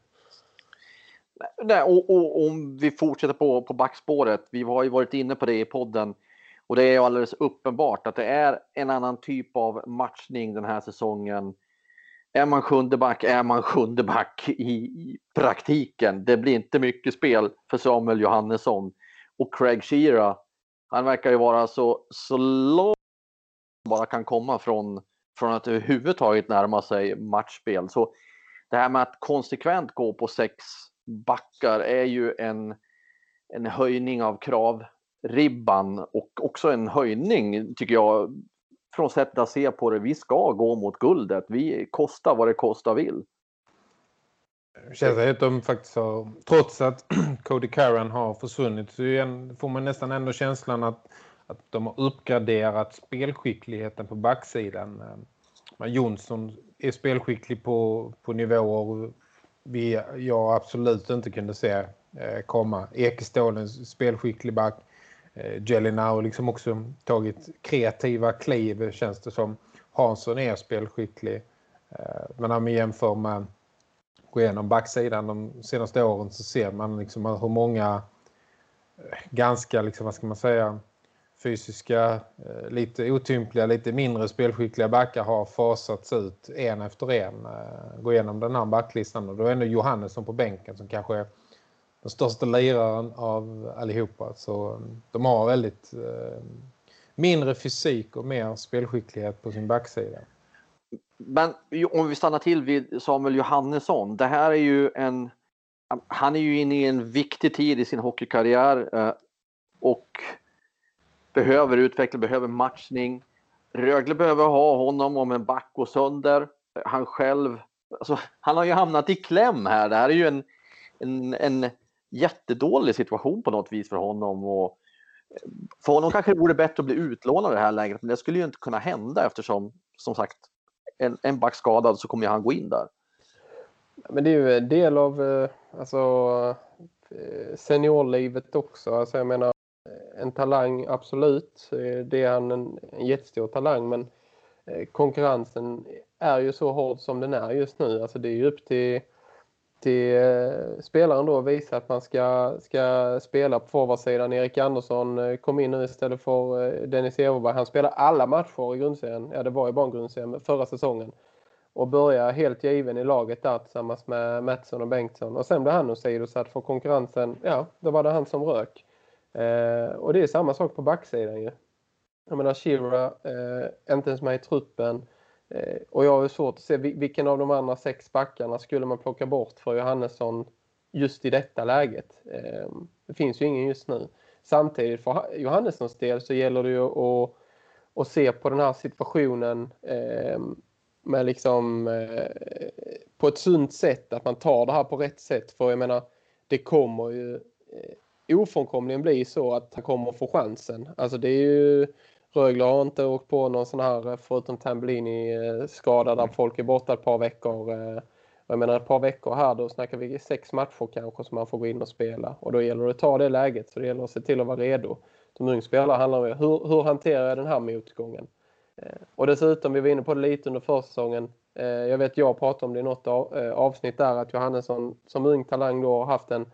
Nej, och, och, om vi fortsätter på, på backspåret. Vi har ju varit inne på det i podden. Och det är alldeles uppenbart att det är en annan typ av matchning den här säsongen är man sjunde back är man sjunde back i, i, praktiken. Det blir inte mycket spel för Samuel Johannesson. Och Craig Shearer, han verkar ju vara så, så långt bara kan komma från, från att överhuvudtaget närma sig matchspel. Så det här med att konsekvent gå på sex backar är ju en, en höjning av kravribban och också en höjning, tycker jag, från sättet att se på det. Vi ska gå mot guldet. Vi kostar vad det kostar vill. Det känns att de faktiskt har, trots att Cody Curran har försvunnit så får man nästan ändå känslan att, att de har uppgraderat spelskickligheten på backsidan. Jonsson är spelskicklig på, på nivåer vi, jag absolut inte kunde se eh, komma. Ekestålens spelskicklig back eh, Jelena har liksom också tagit kreativa kliv känns det som. Hansson är spelskicklig. Eh, men när man jämför med gå igenom backsidan de senaste åren så ser man liksom hur många eh, ganska, liksom, vad ska man säga, fysiska, eh, lite otympliga, lite mindre spelskickliga backar har fasats ut en efter en. Gå igenom den här backlistan och då är ändå Johannesson på bänken som kanske är den största liraren av allihopa. Så um, de har väldigt eh, mindre fysik och mer spelskicklighet på sin backsida. Men om vi stannar till vid Samuel Johannesson. Det här är ju en... Han är ju inne i en viktig tid i sin hockeykarriär eh, och behöver utveckling, behöver matchning. Rögle behöver ha honom om en back går sönder. Han själv, alltså, han har ju hamnat i kläm här. Det här är ju en, en, en jättedålig situation på något vis för honom. Och eh, för honom kanske det vore bättre att bli utlånad i det här läget, men det skulle ju inte kunna hända eftersom, som sagt, en, en back skadad så kommer han gå in där. Men det är ju en del av eh, alltså, eh, seniorlivet också. Alltså jag menar, en talang absolut. Det är han en, en jättestor talang, men konkurrensen är ju så hård som den är just nu. Alltså det är ju upp till till eh, spelaren då visa att man ska, ska spela på forwardsidan. Erik Andersson eh, kom in nu istället för eh, Dennis Everberg. Han spelar alla matcher i grundserien. Ja, det var ju bara en grundserien förra säsongen. Och börjar helt given i laget där tillsammans med Mattsson och Bengtsson. Och sen blev han åsidosatt för konkurrensen. Ja, då var det han som rök. Eh, och det är samma sak på backsidan ju. Jag menar, Shira, eh, inte ens med i truppen. Eh, och jag har svårt att se vilken av de andra sex backarna skulle man plocka bort för Johannesson just i detta läget. Ehm, det finns ju ingen just nu. Samtidigt för Johannessons del så gäller det ju att, att se på den här situationen ehm, med liksom eh, på ett sunt sätt, att man tar det här på rätt sätt. För jag menar, det kommer ju eh, ofrånkomligen bli så att han kommer få chansen. Alltså det är ju Rögle har inte åkt på någon sån här, förutom Tambellini-skada där folk är borta ett par veckor. Eh, jag menar ett par veckor här, då snackar vi sex matcher kanske som man får gå in och spela. Och då gäller det att ta det läget, så det gäller att se till att vara redo. Som ung spelare handlar det om hur, hur hanterar jag den här motgången? Eh, och dessutom, vi var inne på det lite under försäsongen. Eh, jag vet jag pratade om det i något avsnitt där, att Johannesson som ung talang då har haft en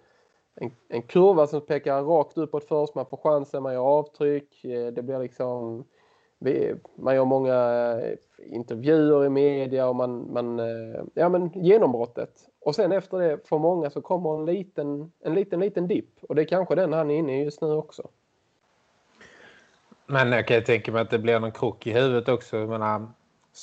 en, en kurva som pekar rakt uppåt först. Man får chansen, man gör avtryck. Eh, det blir liksom... Man gör många eh, intervjuer i media och man, man eh, ja men genombrottet. Och sen efter det för många så kommer en liten, en liten, liten dipp. Och det är kanske den han är inne i just nu också. Men jag kan ju tänka mig att det blir någon krock i huvudet också. Jag menar,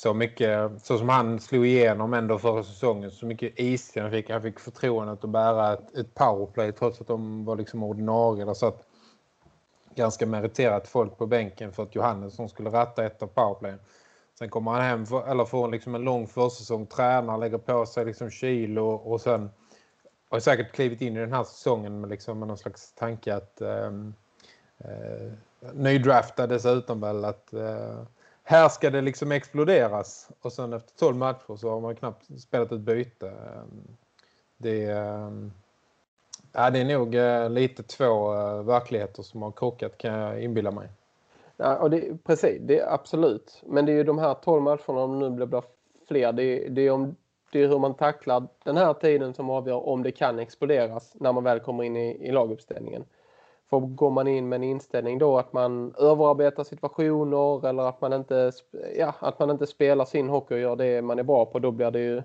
så mycket, så som han slog igenom ändå förra säsongen, så mycket is han fick. Han fick förtroendet att bära ett, ett powerplay trots att de var liksom ordinarie. Där satt ganska meriterat folk på bänken för att Johannesson skulle ratta ett av powerplayen. Sen kommer han hem för, eller får liksom en lång försäsong, tränar, lägger på sig liksom kilo och sen har säkert klivit in i den här säsongen med, liksom med någon slags tanke att ehm, eh, eh, nydrafta dessutom väl att eh, här ska det liksom exploderas. Och sen efter 12 matcher så har man knappt spelat ett byte. Ehm, det, ehm, ja, det är nog eh, lite två eh, verkligheter som har krockat kan jag inbilla mig. Ja, och det, precis, det är absolut. Men det är ju de här 12 matcherna, om det nu blir fler, det, det, är om, det är hur man tacklar den här tiden som avgör om det kan exploderas när man väl kommer in i, i laguppställningen. För går man in med en inställning då att man överarbetar situationer eller att man inte, ja, att man inte spelar sin hockey och gör det man är bra på, då blir det ju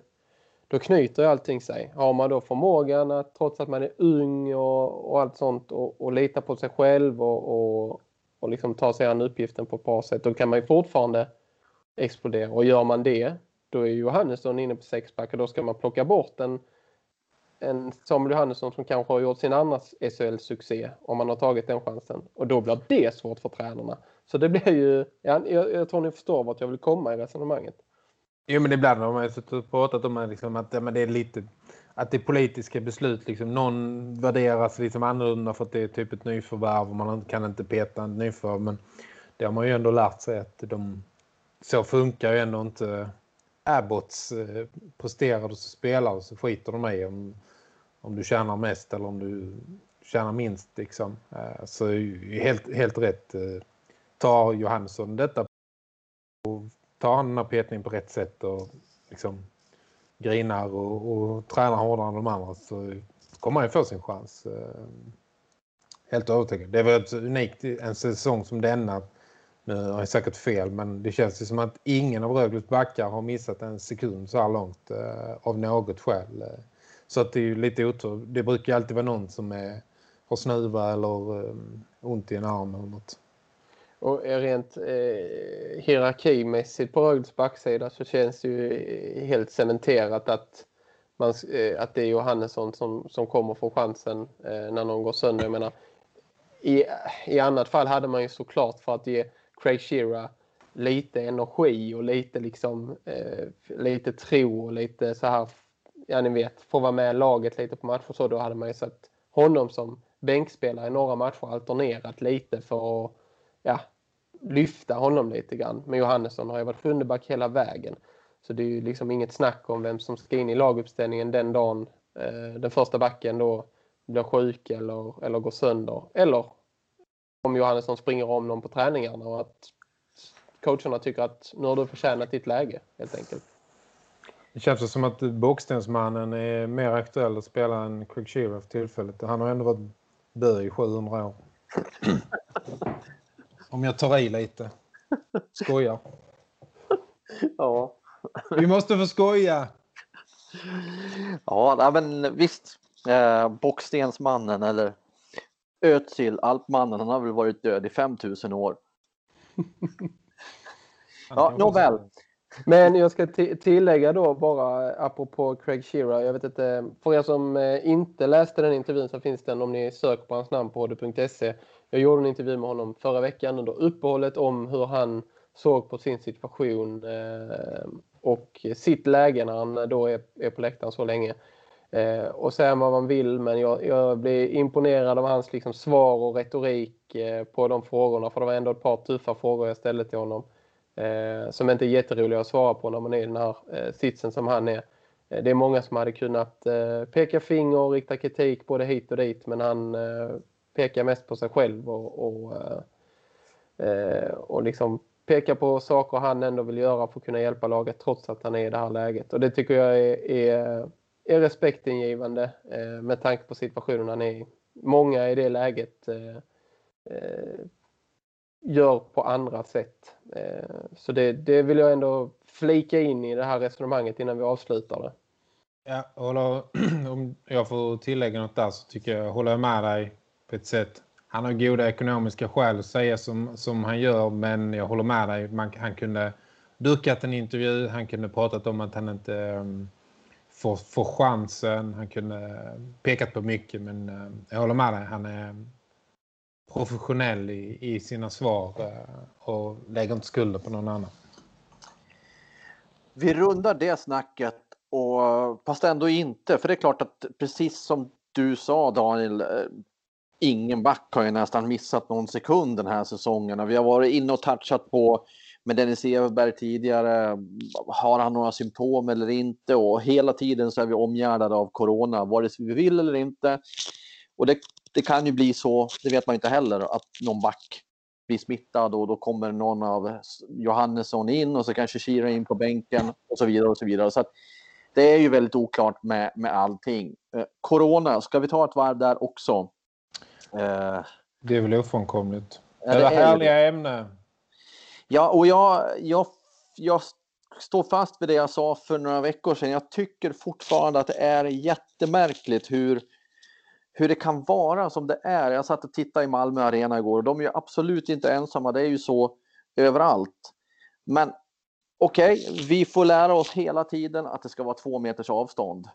då knyter allting sig. Har man då förmågan att trots att man är ung och, och allt sånt och, och lita på sig själv och, och, och liksom ta sig an uppgiften på ett bra sätt, då kan man ju fortfarande explodera. Och gör man det, då är Johannesson inne på sexpack och då ska man plocka bort en en Samuel Johannesson som kanske har gjort sin andra SHL-succé om man har tagit den chansen. Och då blir det svårt för tränarna. Så det blir ju, ja, jag, jag tror ni förstår vart jag vill komma i resonemanget. Jo men ibland har man ju pratat om liksom att ja, men det är lite att det är politiska beslut liksom, någon värderas liksom annorlunda för att det är typ ett nyförvärv och man kan inte peta en nyförvärv men det har man ju ändå lärt sig att de så funkar ju ändå inte Abbots eh, presterade spelar spelare så skiter de i om om du tjänar mest eller om du tjänar minst liksom. Eh, så helt, helt rätt eh, tar Johansson detta och tar han den här petningen på rätt sätt och liksom grinar och, och tränar hårdare än de andra så kommer han ju få sin chans. Eh, helt övertygad. Det var ett unikt en säsong som denna. Nu har jag säkert fel men det känns ju som att ingen av Rögles backar har missat en sekund så här långt av något skäl. Så att det är ju lite otur. Det brukar alltid vara någon som är, har snuva eller um, ont i en arm eller något. Och rent eh, hierarkimässigt på Rögles backsida så känns det ju eh, helt cementerat att, man, eh, att det är Johannesson som, som kommer få chansen eh, när någon går sönder. Jag menar, i, I annat fall hade man ju såklart för att ge Craig Shearer lite energi och lite liksom eh, lite tro och lite så här ja ni vet, få vara med laget lite på matcher så då hade man ju sett honom som bänkspelare i några matcher alternerat lite för att ja, lyfta honom lite grann. Men Johannesson har ju varit sjundeback hela vägen. Så det är ju liksom inget snack om vem som ska in i laguppställningen den dagen eh, den första backen då blir sjuk eller, eller går sönder. Eller om Johannesson springer om någon på träningarna och att coacherna tycker att nu har du förtjänat ditt läge helt enkelt. Det känns som att Bokstensmannen är mer aktuell att spela än Craig Shearer för tillfället. Han har ändå varit död i 700 år. Om jag tar i lite. Skojar. Ja. Vi måste få skoja. Ja, men visst. Eh, Bockstensmannen eller Ötsil, Alpmannen, han har väl varit död i 5000 år. ja, nåväl. Men jag ska tillägga då bara apropå Craig Shearer. Jag vet inte, för er som eh, inte läste den intervjun så finns den om ni söker på hans namn på hd.se. Jag gjorde en intervju med honom förra veckan under uppehållet om hur han såg på sin situation eh, och sitt läge när han då är, på läktaren så länge. Eh, och säga vad man vill men jag, jag blir imponerad av hans liksom, svar och retorik på de frågorna för det var ändå ett par tuffa frågor jag ställde till honom eh, som inte är jätteroliga att svara på när man är i den här eh, sitsen som han är. Eh, det är många som hade kunnat eh, peka finger och rikta kritik både hit och dit men han eh, pekar mest på sig själv och, och, eh, och liksom pekar på saker han ändå vill göra för att kunna hjälpa laget trots att han är i det här läget. Och det tycker jag är, är, är respektingivande eh, med tanke på situationen han är i. Många i det läget eh, gör på andra sätt. Eh, så det, det vill jag ändå flika in i det här resonemanget innan vi avslutar det. Ja, håller, om jag får tillägga något där så tycker jag håller med dig på ett sätt han har goda ekonomiska skäl att säga som, som han gör men jag håller med dig. Man, han kunde duckat en intervju, han kunde pratat om att han inte um, får, får chansen. Han kunde eh, pekat på mycket men um, jag håller med dig. Han är professionell i, i sina svar eh, och lägger inte skulden på någon annan. Vi rundar det snacket och fast ändå inte för det är klart att precis som du sa Daniel eh, ingen back har ju nästan missat någon sekund den här säsongen. Vi har varit inne och touchat på med Dennis Everberg tidigare. Har han några symptom eller inte? Och hela tiden så är vi omgärdade av corona, vare sig vi vill eller inte. Och det, det kan ju bli så, det vet man inte heller, att någon back blir smittad och då kommer någon av Johannesson in och så kanske Kira in på bänken och så vidare och så vidare. Så det är ju väldigt oklart med, med allting. Eh, corona, ska vi ta ett varv där också? Eh, det är väl ofrånkomligt. Ja, det, är härliga det. ämne. Ja, och jag, jag, jag står fast vid det jag sa för några veckor sedan. Jag tycker fortfarande att det är jättemärkligt hur, hur det kan vara som det är. Jag satt och tittade i Malmö Arena igår och de är ju absolut inte ensamma. Det är ju så överallt. Men okej, okay, vi får lära oss hela tiden att det ska vara två meters avstånd.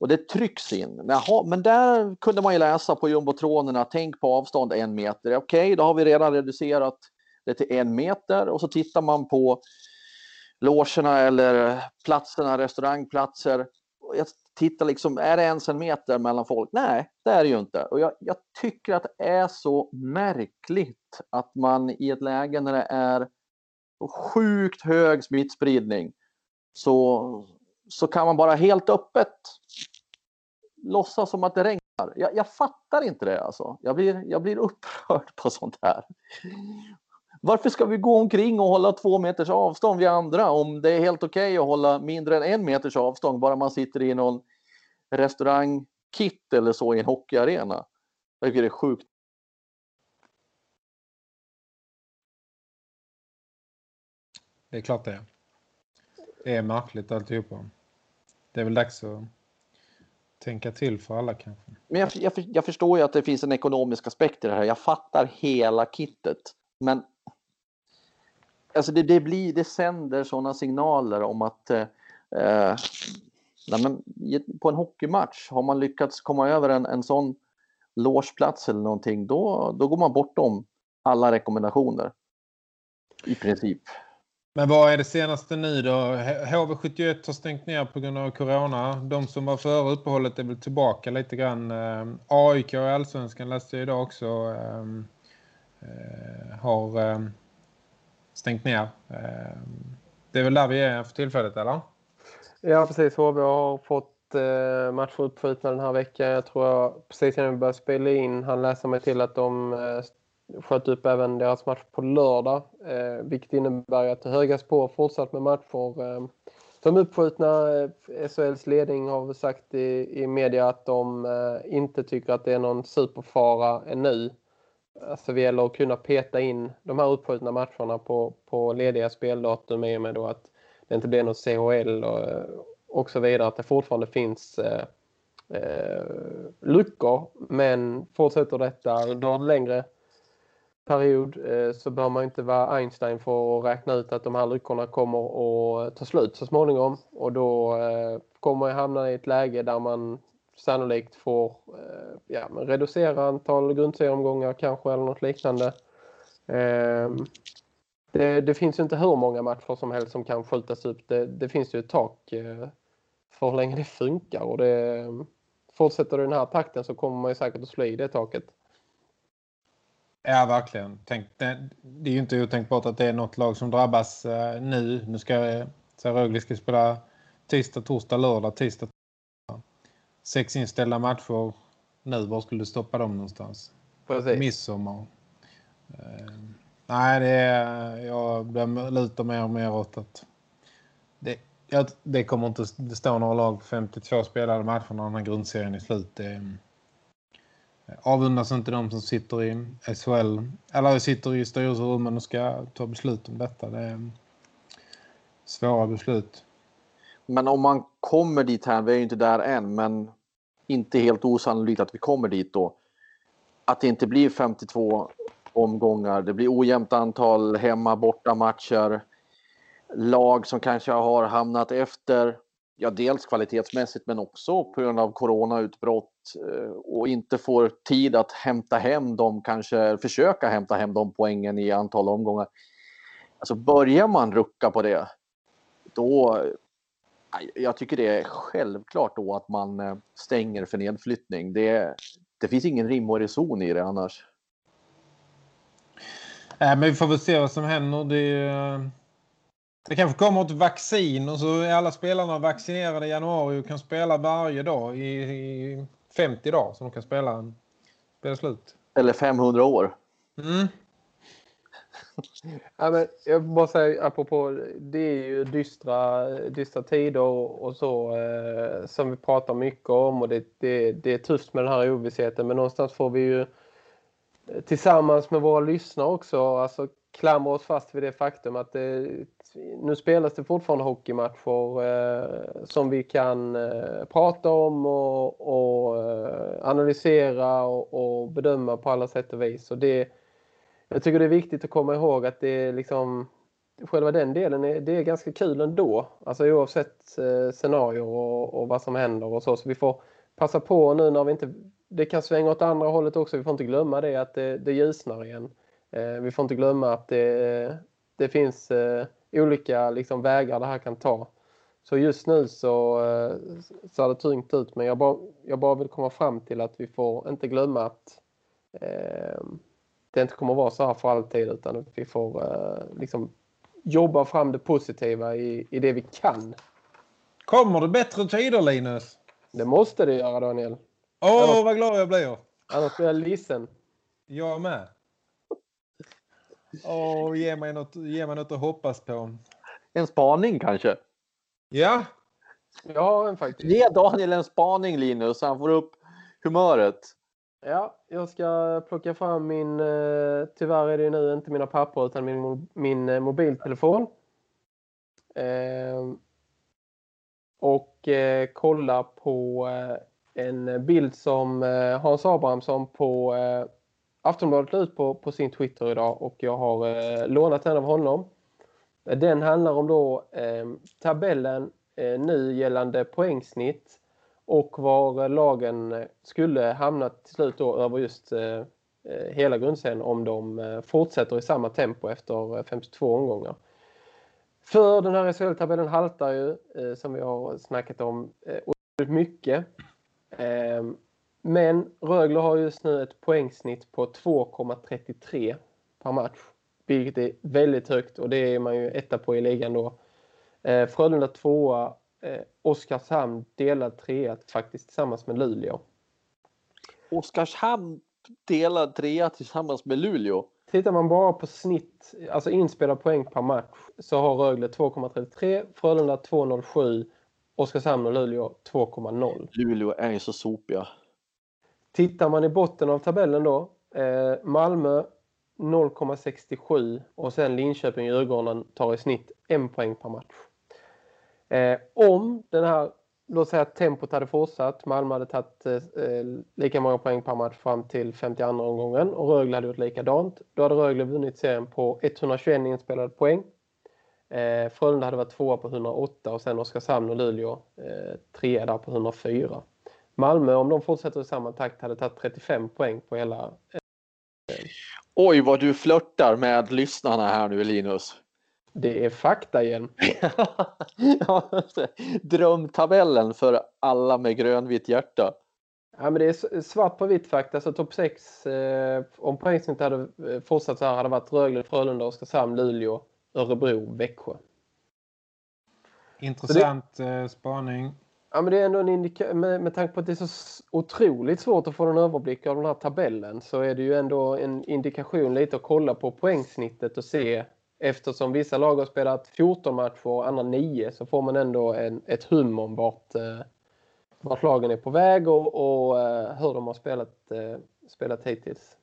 Och det trycks in. Jaha, men där kunde man ju läsa på jumbotronerna, tänk på avstånd en meter. Okej, okay, då har vi redan reducerat det till en meter och så tittar man på logerna eller platserna, restaurangplatser. Jag Titta liksom, är det ens en meter mellan folk? Nej, det är det ju inte. Och jag, jag tycker att det är så märkligt att man i ett läge när det är sjukt hög smittspridning så, så kan man bara helt öppet låtsas som att det regnar. Jag, jag fattar inte det alltså. Jag blir, jag blir upprörd på sånt här. Varför ska vi gå omkring och hålla två meters avstånd vid andra om det är helt okej okay att hålla mindre än en meters avstånd bara man sitter i någon restaurangkit eller så i en hockeyarena? Jag tycker det är sjukt. Det är klart det är. Det är märkligt alltihopa. Det är väl dags att tänka till för alla kanske. Men jag, jag, jag, förstår ju att det finns en ekonomisk aspekt i det här. Jag fattar hela kittet. Men alltså det, det, blir, det sänder sådana signaler om att eh, eh men, på en hockeymatch har man lyckats komma över en, en sån logeplats eller någonting, då, då går man bortom alla rekommendationer. I princip. Men vad är det senaste nu då? HV71 har stängt ner på grund av corona. De som var före uppehållet är väl tillbaka lite grann. Eh, AIK och Allsvenskan läste jag idag också. Ehm, eh, har ehm, stängt ner. Ehm, det är väl där vi är för tillfället, eller? Ja, precis. HV har fått eh, matcher uppskjutna den här veckan. Jag tror jag, precis innan vi började spela in han läser mig till att de eh, sköt upp även deras match på lördag. Eh, vilket innebär att det högas på fortsatt med matcher ehm, eh, uppskjutna. SHLs ledning har sagt i, i media att de eh, inte tycker att det är någon superfara ännu. Alltså det gäller att kunna peta in de här uppskjutna matcherna på, på lediga speldatum i och med då att det inte blir något CHL och, och så vidare. Att det fortfarande finns eh, eh, luckor men fortsätter detta under en längre period eh, så bör man inte vara Einstein för att räkna ut att de här luckorna kommer att ta slut så småningom. Och då eh, kommer man hamna i ett läge där man sannolikt får eh, ja, reducera antal grundserieomgångar kanske eller något liknande. Ehm, det, det, finns ju inte hur många matcher som helst som kan skjutas upp. Det, det finns ju ett tak eh, för hur länge det funkar och det, fortsätter den här takten så kommer man ju säkert att slå i det taket. Ja, verkligen. Tänk, det, det är ju inte otänkbart att det är något lag som drabbas eh, nu. Nu ska så Rögle ska spela tisdag, torsdag, lördag, tisdag. Sex inställda matcher nu. Var skulle du stoppa dem någonstans? Precis. Midsommar. Uh, nej, det är, jag lutar mer och mer åt att det, jag, det kommer inte det står några lag på 52 spelade matcher när den här grundserien är slut. Det, avundas inte de som sitter i SHL eller sitter i styrelserummen och ska ta beslut om detta. Det är svåra beslut. Men om man kommer dit här, vi är ju inte där än, men inte helt osannolikt att vi kommer dit då. Att det inte blir 52 omgångar, det blir ojämnt antal hemma borta matcher. Lag som kanske har hamnat efter ja, dels kvalitetsmässigt men också på grund av coronautbrott eh, och inte får tid att hämta hem dem, kanske försöka hämta hem de poängen i antal omgångar. Alltså börjar man rucka på det, då jag tycker det är självklart då att man eh, stänger för nedflyttning. Det, det finns ingen rim och reson i det annars. Äh, men vi får väl se vad som händer. Det, det kanske kommer ett vaccin och så är alla spelarna vaccinerade i januari och kan spela varje dag i, i 50 dagar så de kan spela, spela slut. Eller 500 år. Mm. ja, men jag vill bara säga apropå det är ju dystra, dystra tider och, så eh, som vi pratar mycket om och det, det, det är tufft med den här ovissheten men någonstans får vi ju eh, tillsammans med våra lyssnare också alltså klamra oss fast vid det faktum att det, nu spelas det fortfarande hockeymatcher eh, som vi kan eh, prata om och, och eh, analysera och, och, bedöma på alla sätt och vis. Och det, jag tycker det är viktigt att komma ihåg att det är liksom själva den delen är, det är ganska kul ändå. Alltså oavsett eh, scenario och, och, vad som händer och så. Så vi får passa på nu när vi inte... Det kan svänga åt andra hållet också. Vi får inte glömma det att det, det ljusnar igen. Eh, vi får inte glömma att det, det finns eh, olika liksom, vägar det här kan ta. Så just nu så eh, ser det tungt ut men jag bara, jag bara vill komma fram till att vi får inte glömma att eh, det inte kommer att vara så här för alltid utan att vi får eh, liksom jobba fram det positiva i, i det vi kan. Kommer det bättre tider Linus? Det måste det göra Daniel. Åh oh, vad glad jag blir. Annars blir jag ledsen. Jag med. Åh, ge mig, något, ge mig något att hoppas på. En spaning kanske? Ja. Har en faktiskt. Ge Daniel en spaning Linus, så han får upp humöret. Ja, jag ska plocka fram min, eh, tyvärr är det nu inte mina papper utan min, min eh, mobiltelefon. Ehm, och eh, kolla på en bild som Hans Abrahamsson på Aftonbladet la ut på, på sin Twitter idag och jag har lånat den av honom. Den handlar om då ehm, tabellen nu gällande poängsnitt och var lagen skulle hamna till slut då över just eh, eh, hela grundserien om de eh, fortsätter i samma tempo efter 52 omgångar. För den här SHL-tabellen haltar ju, som vi har snackat om, otroligt mycket. Ehm, men Rögle har just nu ett poängsnitt på 2,33 per match. Vilket är väldigt högt och det är man ju etta på i ligan då. Frölunda tvåa, eh, Oskarshamn delad trea faktiskt tillsammans med Luleå. Oskarshamn delad trea tillsammans med Luleå? Tittar man bara på snitt, alltså inspelad poäng per match, så har Rögle 2,33, Frölunda 2,07, Oskarshamn och Luleå 2,0. Luleå är ju så sopiga. Tittar man i botten av tabellen då, eh, Malmö 0,67 och sen Linköping och Djurgården tar i snitt en poäng per match. Eh, om den här låt säga att tempot hade fortsatt. Malmö hade tagit eh, lika många poäng per match fram till 52 omgången och Rögle hade gjort likadant. Då hade Rögle vunnit serien på 121 inspelade poäng. Eh, Frölunda hade varit tvåa på 108 och sen Oskarshamn och Luleå eh, trea där på 104. Malmö, om de fortsätter i samma takt, hade tagit 35 poäng på hela... Eh, Oj, vad du flörtar med lyssnarna här nu, Linus. Det är fakta igen. Drömtabellen för alla med grönvitt hjärta. Ja, men det är svart på vitt faktiskt. Alltså, topp 6, eh, om poängsnittet hade eh, fortsatt så här, hade varit Rögle, Frölunda, Oskarshamn, Luleå, Örebro, Växjö. Intressant det, eh, spaning. Ja, men det är ändå en indika med, med tanke på att det är så otroligt svårt att få en överblick av den här tabellen så är det ju ändå en indikation lite att kolla på poängsnittet och se eftersom vissa lag har spelat 14 matcher och andra 9 så får man ändå en, ett hum om vart, eh, vart lagen är på väg och, och eh, hur de har spelat, eh, spelat hittills.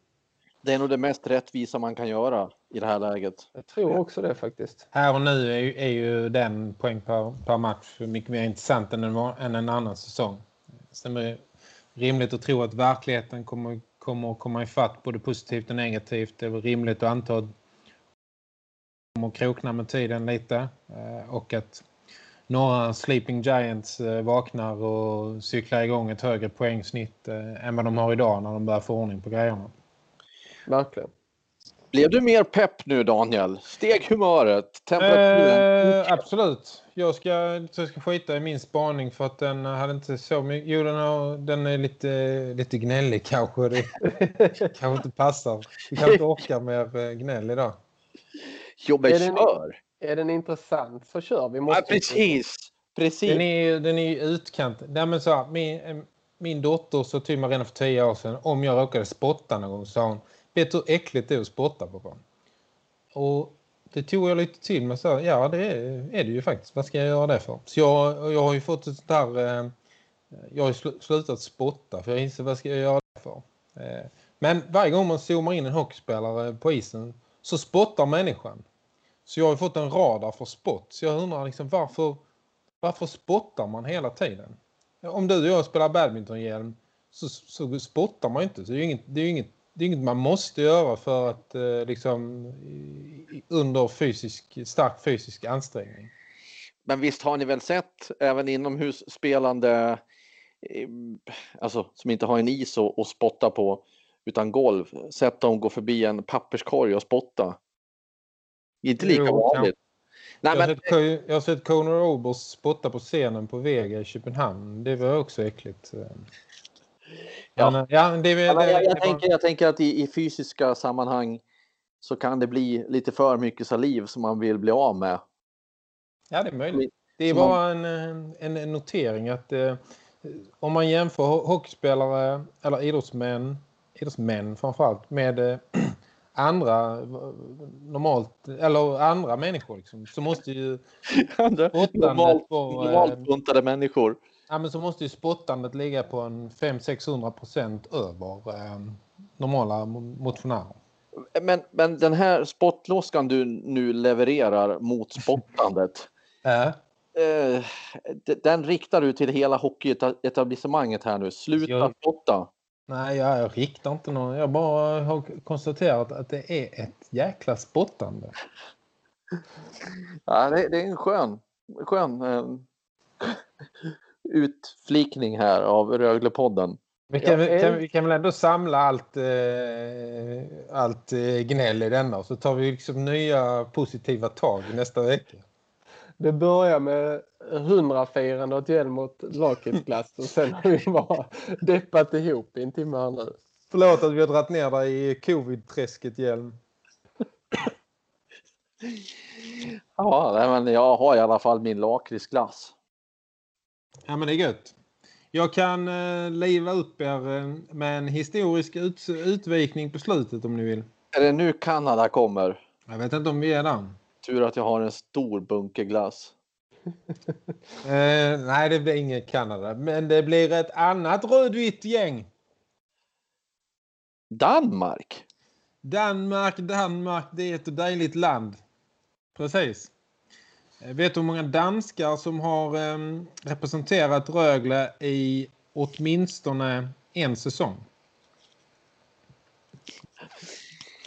Det är nog det mest rättvisa man kan göra i det här läget. Jag tror också det faktiskt. Här och nu är ju, är ju den poäng per, per match mycket mer intressant än en, än en annan säsong. Sen är det rimligt att tro att verkligheten kommer, kommer komma ifatt både positivt och negativt. Det är rimligt att anta att kommer krokna med tiden lite. Eh, och att några Sleeping Giants eh, vaknar och cyklar igång ett högre poängsnitt eh, än vad de har idag när de börjar få ordning på grejerna. Verkligen. Blev du mer pepp nu Daniel? Steg humöret? Temperaturen? Eh, absolut. Jag ska, jag ska skita i min spaning för att den hade inte så mycket... Jo, den, har, den är lite, lite gnällig kanske. Det kanske inte passar. Vi kanske inte orkar mer gnäll idag. Jo, men är den, kör! Är den intressant så kör vi. Måste ja, precis. precis. Den är, den är utkant. Nej, men så här, min, min dotter sa till mig redan för tio år sedan om jag råkade spotta någon gång sa hon vet du hur äckligt det är att spotta på barn? Och det tog jag lite till mig så ja det är, är det ju faktiskt. Vad ska jag göra det för? Så jag, jag har ju fått ett där eh, jag har sl slutat spotta för jag inser vad ska jag göra det för? Eh, men varje gång man zoomar in en hockeyspelare på isen så spottar människan. Så jag har fått en radar för spott. Så jag undrar liksom varför, varför spottar man hela tiden? Om du och jag spelar badmintonhjälm så, så spottar man inte. Så det är ju inget, det är inget, det är inget man måste göra för att eh, liksom under fysisk, stark fysisk ansträngning. Men visst har ni väl sett även inomhus spelande alltså som inte har en is att spotta på utan golv. Sett dem gå förbi en papperskorg och spotta. Inte lika jo, vanligt. Nej, jag, men... sett, jag har sett Conor Obers spotta på scenen på Vega i Köpenhamn. Det var också äckligt. Ja. Men, ja, det, det, jag, tänker, jag tänker att i, i, fysiska sammanhang så kan det bli lite för mycket saliv som man vill bli av med. Ja, det är möjligt. Det är bara en, en, en notering att eh, om man jämför hockeyspelare eller idrottsmän, idrottsmän framförallt med eh, andra normalt eller andra människor liksom, så måste ju normalt, vara, normalt buntade människor Ja, men så måste ju spottandet ligga på en 500-600 procent över eh, normala motionärer. Men, men den här spottlåskan du nu levererar mot spottandet. äh. eh, den riktar du till hela hockeyetablissemanget här nu. Sluta spotta. Nej, jag, riktar inte någon. Jag bara har konstaterat att det är ett jäkla spottande. Ja, det, det är en skön, skön eh, utflikning här av Röglepodden. Vi kan, vi, kan, vi kan väl ändå samla allt, eh, allt eh, gnäll i denna och så tar vi liksom nya positiva tag nästa vecka. Det börjar med hundrafirande och ett hjälm mot lakritsglass och sen har vi bara deppat ihop i en timme här nu. Förlåt att vi har dragit ner dig i covid-träsket hjälm. ja, men jag har i alla fall min lakritsglass. Ja, men det är gött. Jag kan eh, liva upp er eh, med en historisk ut, utvikning på slutet om ni vill. Är det nu Kanada kommer? Jag vet inte om vi är där. Tur att jag har en stor bunke glass. eh, nej, det blir inget Kanada. Men det blir ett annat rödvitt gäng. Danmark? Danmark, Danmark, det är ett dejligt land. Precis. Eh, Vet du hur många danskar som har eh, representerat Rögle i åtminstone en säsong?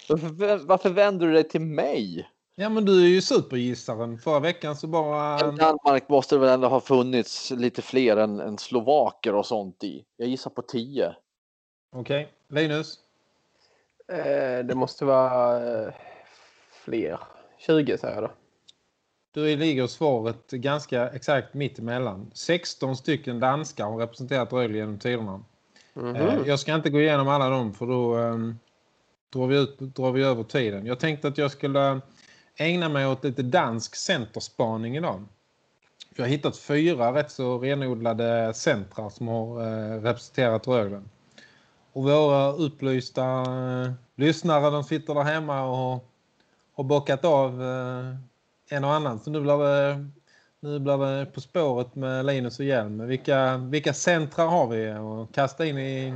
Varför, varför vänder du dig till mig? Ja, men du är ju supergissaren. Förra veckan så bara... I Danmark måste det väl ändå ha funnits lite fler än, än slovaker och sånt i. Jag gissar på 10. Okej, Linus? Eh, det måste vara eh, fler. 20 säger jag då. Du ligger svaret ganska exakt mitt emellan. 16 stycken danskar har representerat Rögle genom tiderna. Mhm. Eh, Jag ska inte gå igenom alla dem för då um, drar, vi ut, drar vi över tiden. Jag tänkte att jag skulle ägna mig åt lite dansk centerspaning idag. Jag har hittat fyra rätt så renodlade centrar som har eh, representerat Rögle. Och våra upplysta eh, lyssnare de sitter där hemma och har bockat av eh, en och annan. Så nu blir det, nu blir det på spåret med Linus och Hjelm. Vilka, vilka centrar har vi att kasta in i,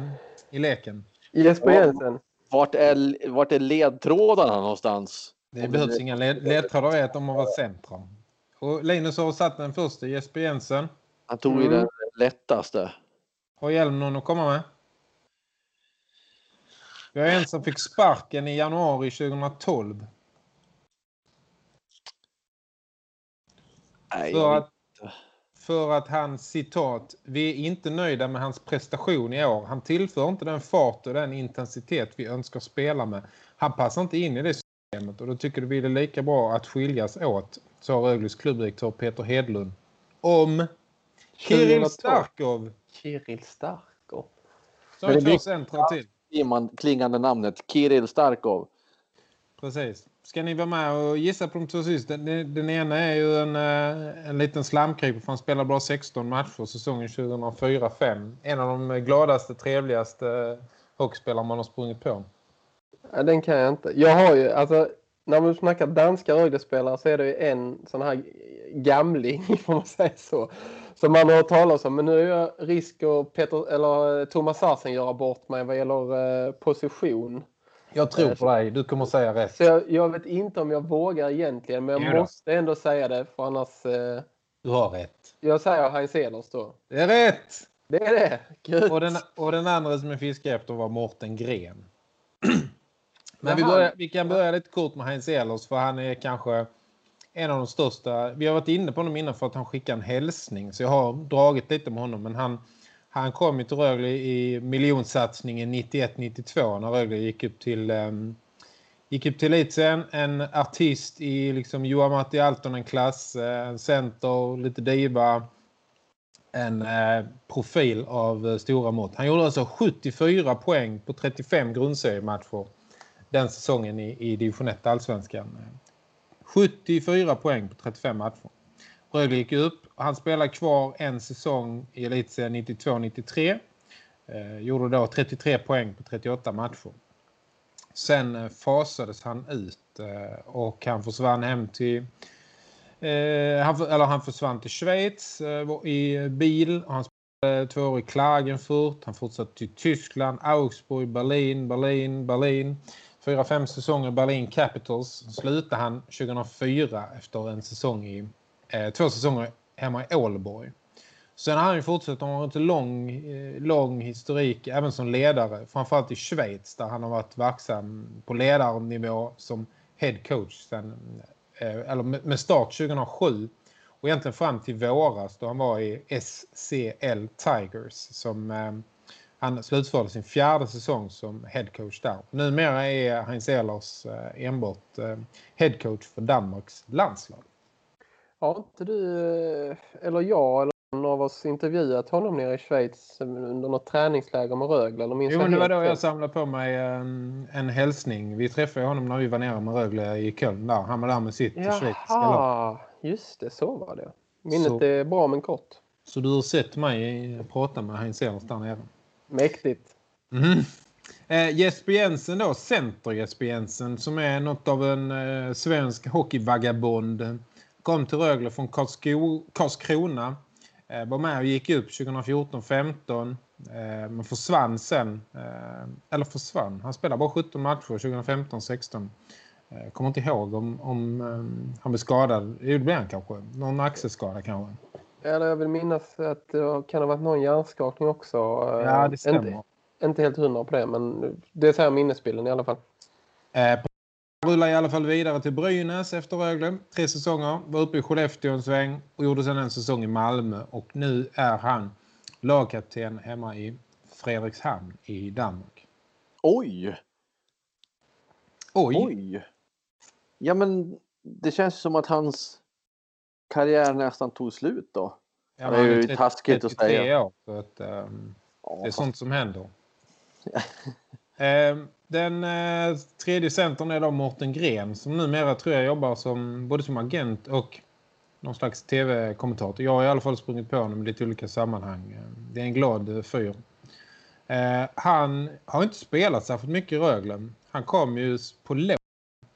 i leken? Jesper Jensen. Vart är, vart är ledtrådarna någonstans? Det behövs inga led, ledtrådar är att de har varit centra. Och Linus har satt den första, Jesper Jensen. Han tog ju Mm. den lättaste. Har Hjelm någon att komma med? Vi har en som fick sparken i januari 2012. Nej, För vet att, för att han, citat, vi är inte nöjda med hans prestation i år. Han tillför inte den fart och den intensitet vi önskar spela med. Han passar inte in i det och då tycker vi det är lika bra att skiljas åt, sa Rögles klubbdirektör Peter Hedlund. Om Kirill 2012. Starkov. Kirill Starkov. Så har det vi två centra till. man klingande namnet Kirill Starkov. Precis. Ska ni vara med och gissa på de två sista? Den, den ena är ju en, eh, en liten slamkrypare för han spelar bara 16 matcher säsongen 2004-5. En av de gladaste, trevligaste hockeyspelare man har sprungit på. Ja, den kan jag inte. Jag har ju, alltså, när man snackar danska Rögle-spelare så är det ju en sån här gamling, får man säga så. Som man har talas om. Men nu är jag risk att Peter, eller eh, Thomas Sarsen göra bort mig vad gäller eh, position. Jag tror på dig. Du kommer säga rätt. Så jag, jag vet inte om jag vågar egentligen, men jag måste ändå säga det för annars... Eh, Du har rätt. jag säger Heinz Ehlers då. Det är rätt! Det är det. Gud. Och den, och den andra som jag fiskade efter var Morten Gren. Men vi, börjar, vi kan börja lite kort med Heinz Ehlers för han är kanske en av de största. Vi har varit inne på honom innan för att han skickade en hälsning. Så jag har dragit lite med honom. Men han, han kom ju till Rögle i miljonsatsningen 91-92 när Rögle gick upp till... Um, gick upp till elitsen. En artist i liksom Johan Matti Altonen-klass. eh, En center, lite diva. En eh, profil av eh, stora mått. Han gjorde alltså 74 poäng på 35 grundseriematcher den säsongen i, i division 1 allsvenskan. 74 poäng på 35 matcher. Rögle gick upp. Han spelade kvar en säsong i elitserien 92-93. Eh, gjorde då 33 poäng på 38 matcher. Sen eh, fasades han ut eh, och han försvann hem till eh, han, eller han försvann till Schweiz eh, i bil och han spelade två år i Klagenfurt. Han fortsatte till Tyskland, Augsburg, Berlin, Berlin, Berlin. Fyra, fem säsonger i Berlin Capitals. Slutade han 2004 efter en säsong i eh, två säsonger hemma i Ålborg. Sen har han ju fortsatt, han har en lång, eh, lång historik även som ledare. Framförallt i Schweiz där han har varit verksam på ledarnivå som head coach sen, eh, eller med med start 2007. Och egentligen fram till våras då han var i SCL Tigers som eh, han slutförde sin fjärde säsong som head coach där. Numera är Heinz Ehlers eh, enbart eh, head coach för Danmarks landslag. Har inte du, eh, eller jag, eller någon av oss intervjuat honom nere i Schweiz under något träningsläger med Rögle? Eller minns Jo, men det var då jag samlade på mig en, en hälsning. Vi träffade honom när vi var nere med Rögle i Köln där. Han var där med sitt schweiziska lag. Just det, så var det. Minnet Så- är bra men kort. Så du har sett mig prata med Heinz Ehlers där nere. Mäktigt. Mm. Eh, Jesper Jensen då, center Jesper Jensen som är något av en eh, svensk hockeyvagabond. Kom till Rögle från Karlsko Karlskrona. Eh, var med och gick upp 2014-15. Eh, men försvann sen. Eh, eller försvann. Han spelade bara 17 matcher 2015-16. Jag eh, kommer inte ihåg om, om eh, han blev skadad. Det blev han kanske. Någon axelskada kanske. Ja, jag vill minnas att det kan ha varit någon hjärnskakning också. Ja, det stämmer. Inte, inte helt hundra på det, men det är minnesbilden i alla fall. Eh, rullar i alla fall vidare till Brynäs efter Rögle. Tre säsonger. Var uppe i Skellefteå en sväng och gjorde sedan en säsong i Malmö. Och nu är han lagkapten hemma i Fredrikshamn i Danmark. Oj! Oj! Oj! Ja, men det känns som att hans karriär nästan tog slut då. Ja, det är ju 30, taskigt att säga. År, så att, um, Ja, det är fast- sånt som händer. Eh, Den eh, tredje centern är då Morten Gren som numera tror jag jobbar som både som agent och någon slags tv-kommentator. Jag har i alla fall sprungit på honom i lite olika sammanhang. Det är en glad eh, fyr. Eh, han har inte spelat särskilt mycket i Rögle. Han kom ju på lån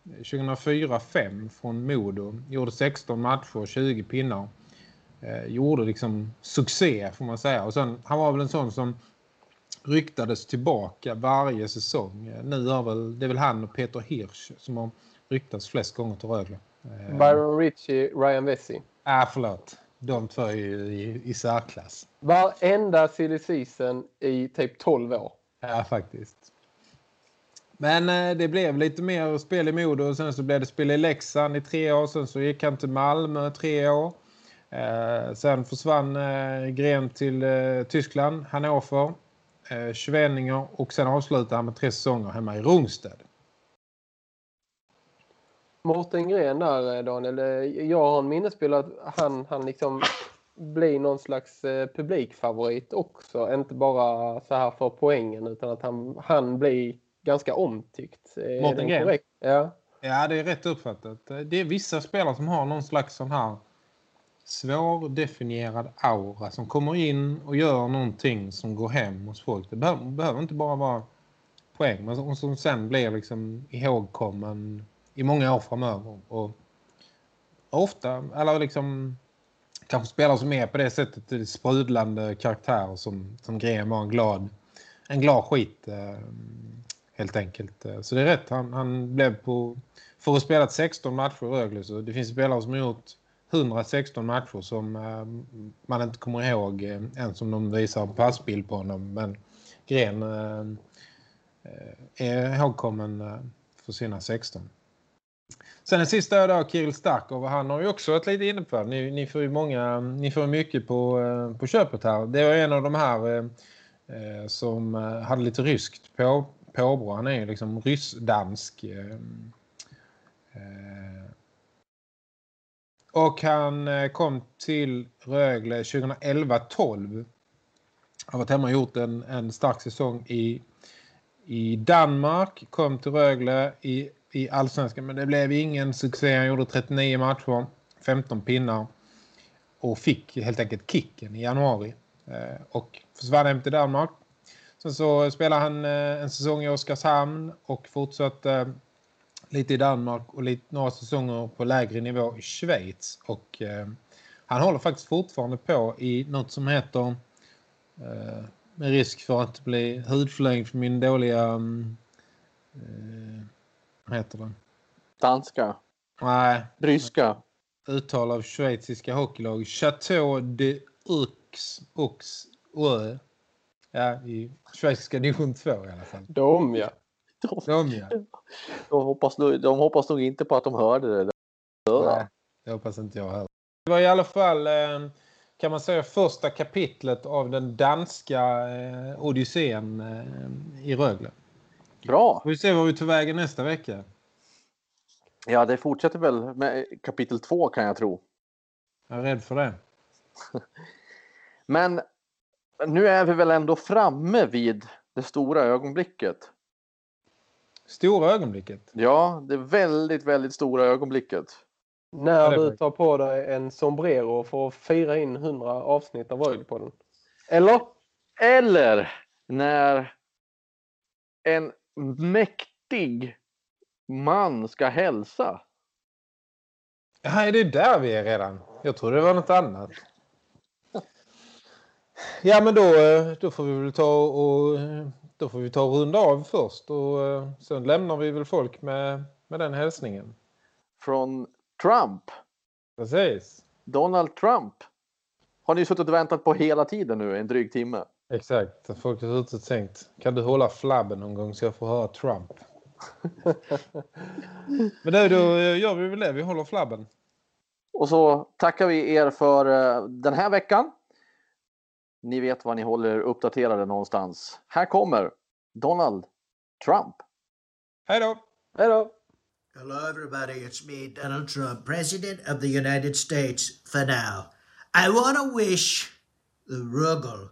2004-5 från Modo. Gjorde 16 matcher och 20 pinnar. Eh, gjorde liksom succé får man säga. Och sen, han var väl en sån som ryktades tillbaka varje säsong. Eh, Nu är väl, det är väl han och Peter Hirsch som har ryktats flest gånger till Rögle. Eh, Byron Ritchie, Ryan Vesey. Ah, förlåt. De två är ju i, i särklass. Varenda silly season i typ 12 år. Ja, faktiskt. Men eh, det blev lite mer spel i Modo och sen så blev det spel i Leksand i tre år. Sen så gick han till Malmö tre år. Eh, sen försvann eh, Gren till eh, Tyskland, Hannover, eh, Schwenninger och sen avslutade han med tre säsonger hemma i Rungsted. Mårten Gren där, Daniel. Jag har en minnesbild att han, han liksom blir någon slags publikfavorit också. Inte bara så här för poängen utan att han, han blir ganska omtyckt. Är Mårten Gren? Ja. Ja, det är rätt uppfattat. Det är vissa spelare som har någon slags sån här svårdefinierad aura som kommer in och gör någonting som går hem hos folk. Det behöver, behöver inte bara vara poäng men som, som sen blir liksom ihågkommen i många år framöver. Och ofta, eller liksom kanske spelare som är på det sättet är sprudlande karaktärer som, som Gren var en glad, en glad skit eh, helt enkelt. Eh, så det är rätt, han, han blev på för att ha spelat 16 matcher i Rögle så det finns spelare som har gjort 116 matcher som eh, man inte kommer ihåg eh, ens om de visar en passbild på honom. Men Gren eh, eh är ihågkommen eh, för sina 16. Sen den sista är då Kirill Starkov och han har ju också varit lite inne på. Ni, ni får ju många, ni får mycket på, eh, på köpet här. Det var en av de här eh, eh som hade lite ryskt på, påbrå. Han är ju liksom ryssdansk. Eh, eh. Och han eh, kom till Rögle 2011-12. Han har varit hemma och gjort en, en stark säsong i, i Danmark. Kom till Rögle i, i Allsvenskan men det blev ingen succé. Han gjorde 39 matcher, 15 pinnar. Och fick helt enkelt kicken i januari. Och försvann hem till Danmark. Sen så spelade han eh, en säsong i Oskarshamn och fortsatte eh, lite i Danmark och lite, några säsonger på lägre nivå i Schweiz. Och eh, han håller faktiskt fortfarande på i något som heter eh, med risk för att bli hudflängd för min dåliga mm, eh, vad heter det? Danska. Nej, Ryska. uttal av schweiziska hockeylag. Chateau de Ux, Ux, Ö. Ja, i schweiziska division 2 i alla fall. De ja. De ja. De hoppas, nog- de hoppas nog inte på att de hörde det. Nej, det hoppas inte jag heller. Det var i alla fall, eh, kan man säga, första kapitlet av den danska eh, eh, i Rögle. Bra! Vi får se vad vi tar vägen nästa vecka. Ja, det fortsätter väl med kapitel två kan jag tro. Jag är rädd för det. Men nu är vi väl ändå framme vid det stora ögonblicket. Stora ögonblicket. Ja, det väldigt, väldigt stora ögonblicket. När du tar på dig en sombrero för att fira in 100 avsnitt av Röglepodden. Eller? Eller när en mäktig man ska hälsa. Ja, är det där vi är redan? Jag tror det var något annat. Ja, men då, eh, då får vi väl ta och då får vi ta och runda av först och eh, sen lämnar vi väl folk med, med den hälsningen. Från Trump. Precis. Donald Trump. Har ni suttit och väntat på hela tiden nu, en dryg timme? Exakt. Folk har suttit och tänkt, kan du hålla flabben någon gång så jag får höra Trump? Men nu då gör vi väl det, vi håller flabben. Och så tackar vi er för eh, den här veckan. Ni vet var ni håller uppdaterade någonstans. Här kommer Donald Trump. Hej då! Hej då! Hello, everybody. It's me, Donald Trump, President of the United States for now. I want to wish the Ruggle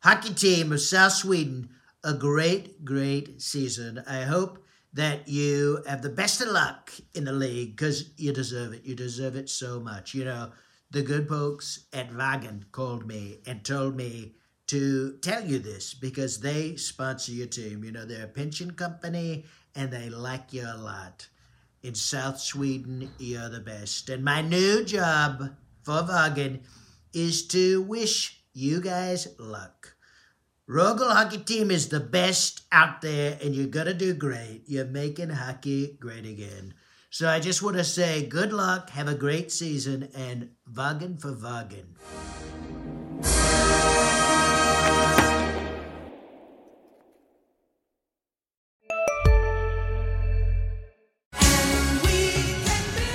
hockey team of South Sweden a great, great season. I hope that you have the best of luck in the league because you deserve it. You deserve it so much. You know, the good folks at Wagen called me and told me to tell you this because they sponsor your team. You know, they're a pension company and they like you a lot. In South Sweden, you're the best. And my new job for Wagen is to wish you guys luck. Rogel hockey team is the best out there, and you're gonna do great. You're making hockey great again. So I just want to say good luck, have a great season, and Wagen for Wagen.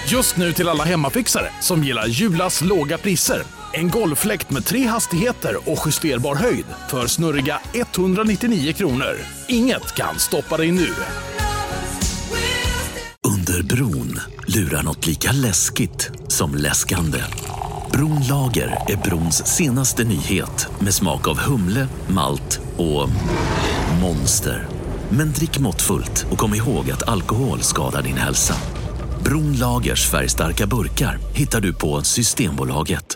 Just nu till alla hemmafixare som gillar Julas låga priser. En golffläkt med tre hastigheter och justerbar höjd för snurriga 199 kronor. Inget kan stoppa dig nu. Under bron lurar något lika läskigt som läskande. Bronlager är brons senaste nyhet med smak av humle, malt och monster. Men drick måttfullt och kom ihåg att alkohol skadar din hälsa. Bronlagers färgstarka burkar hittar du på Systembolaget.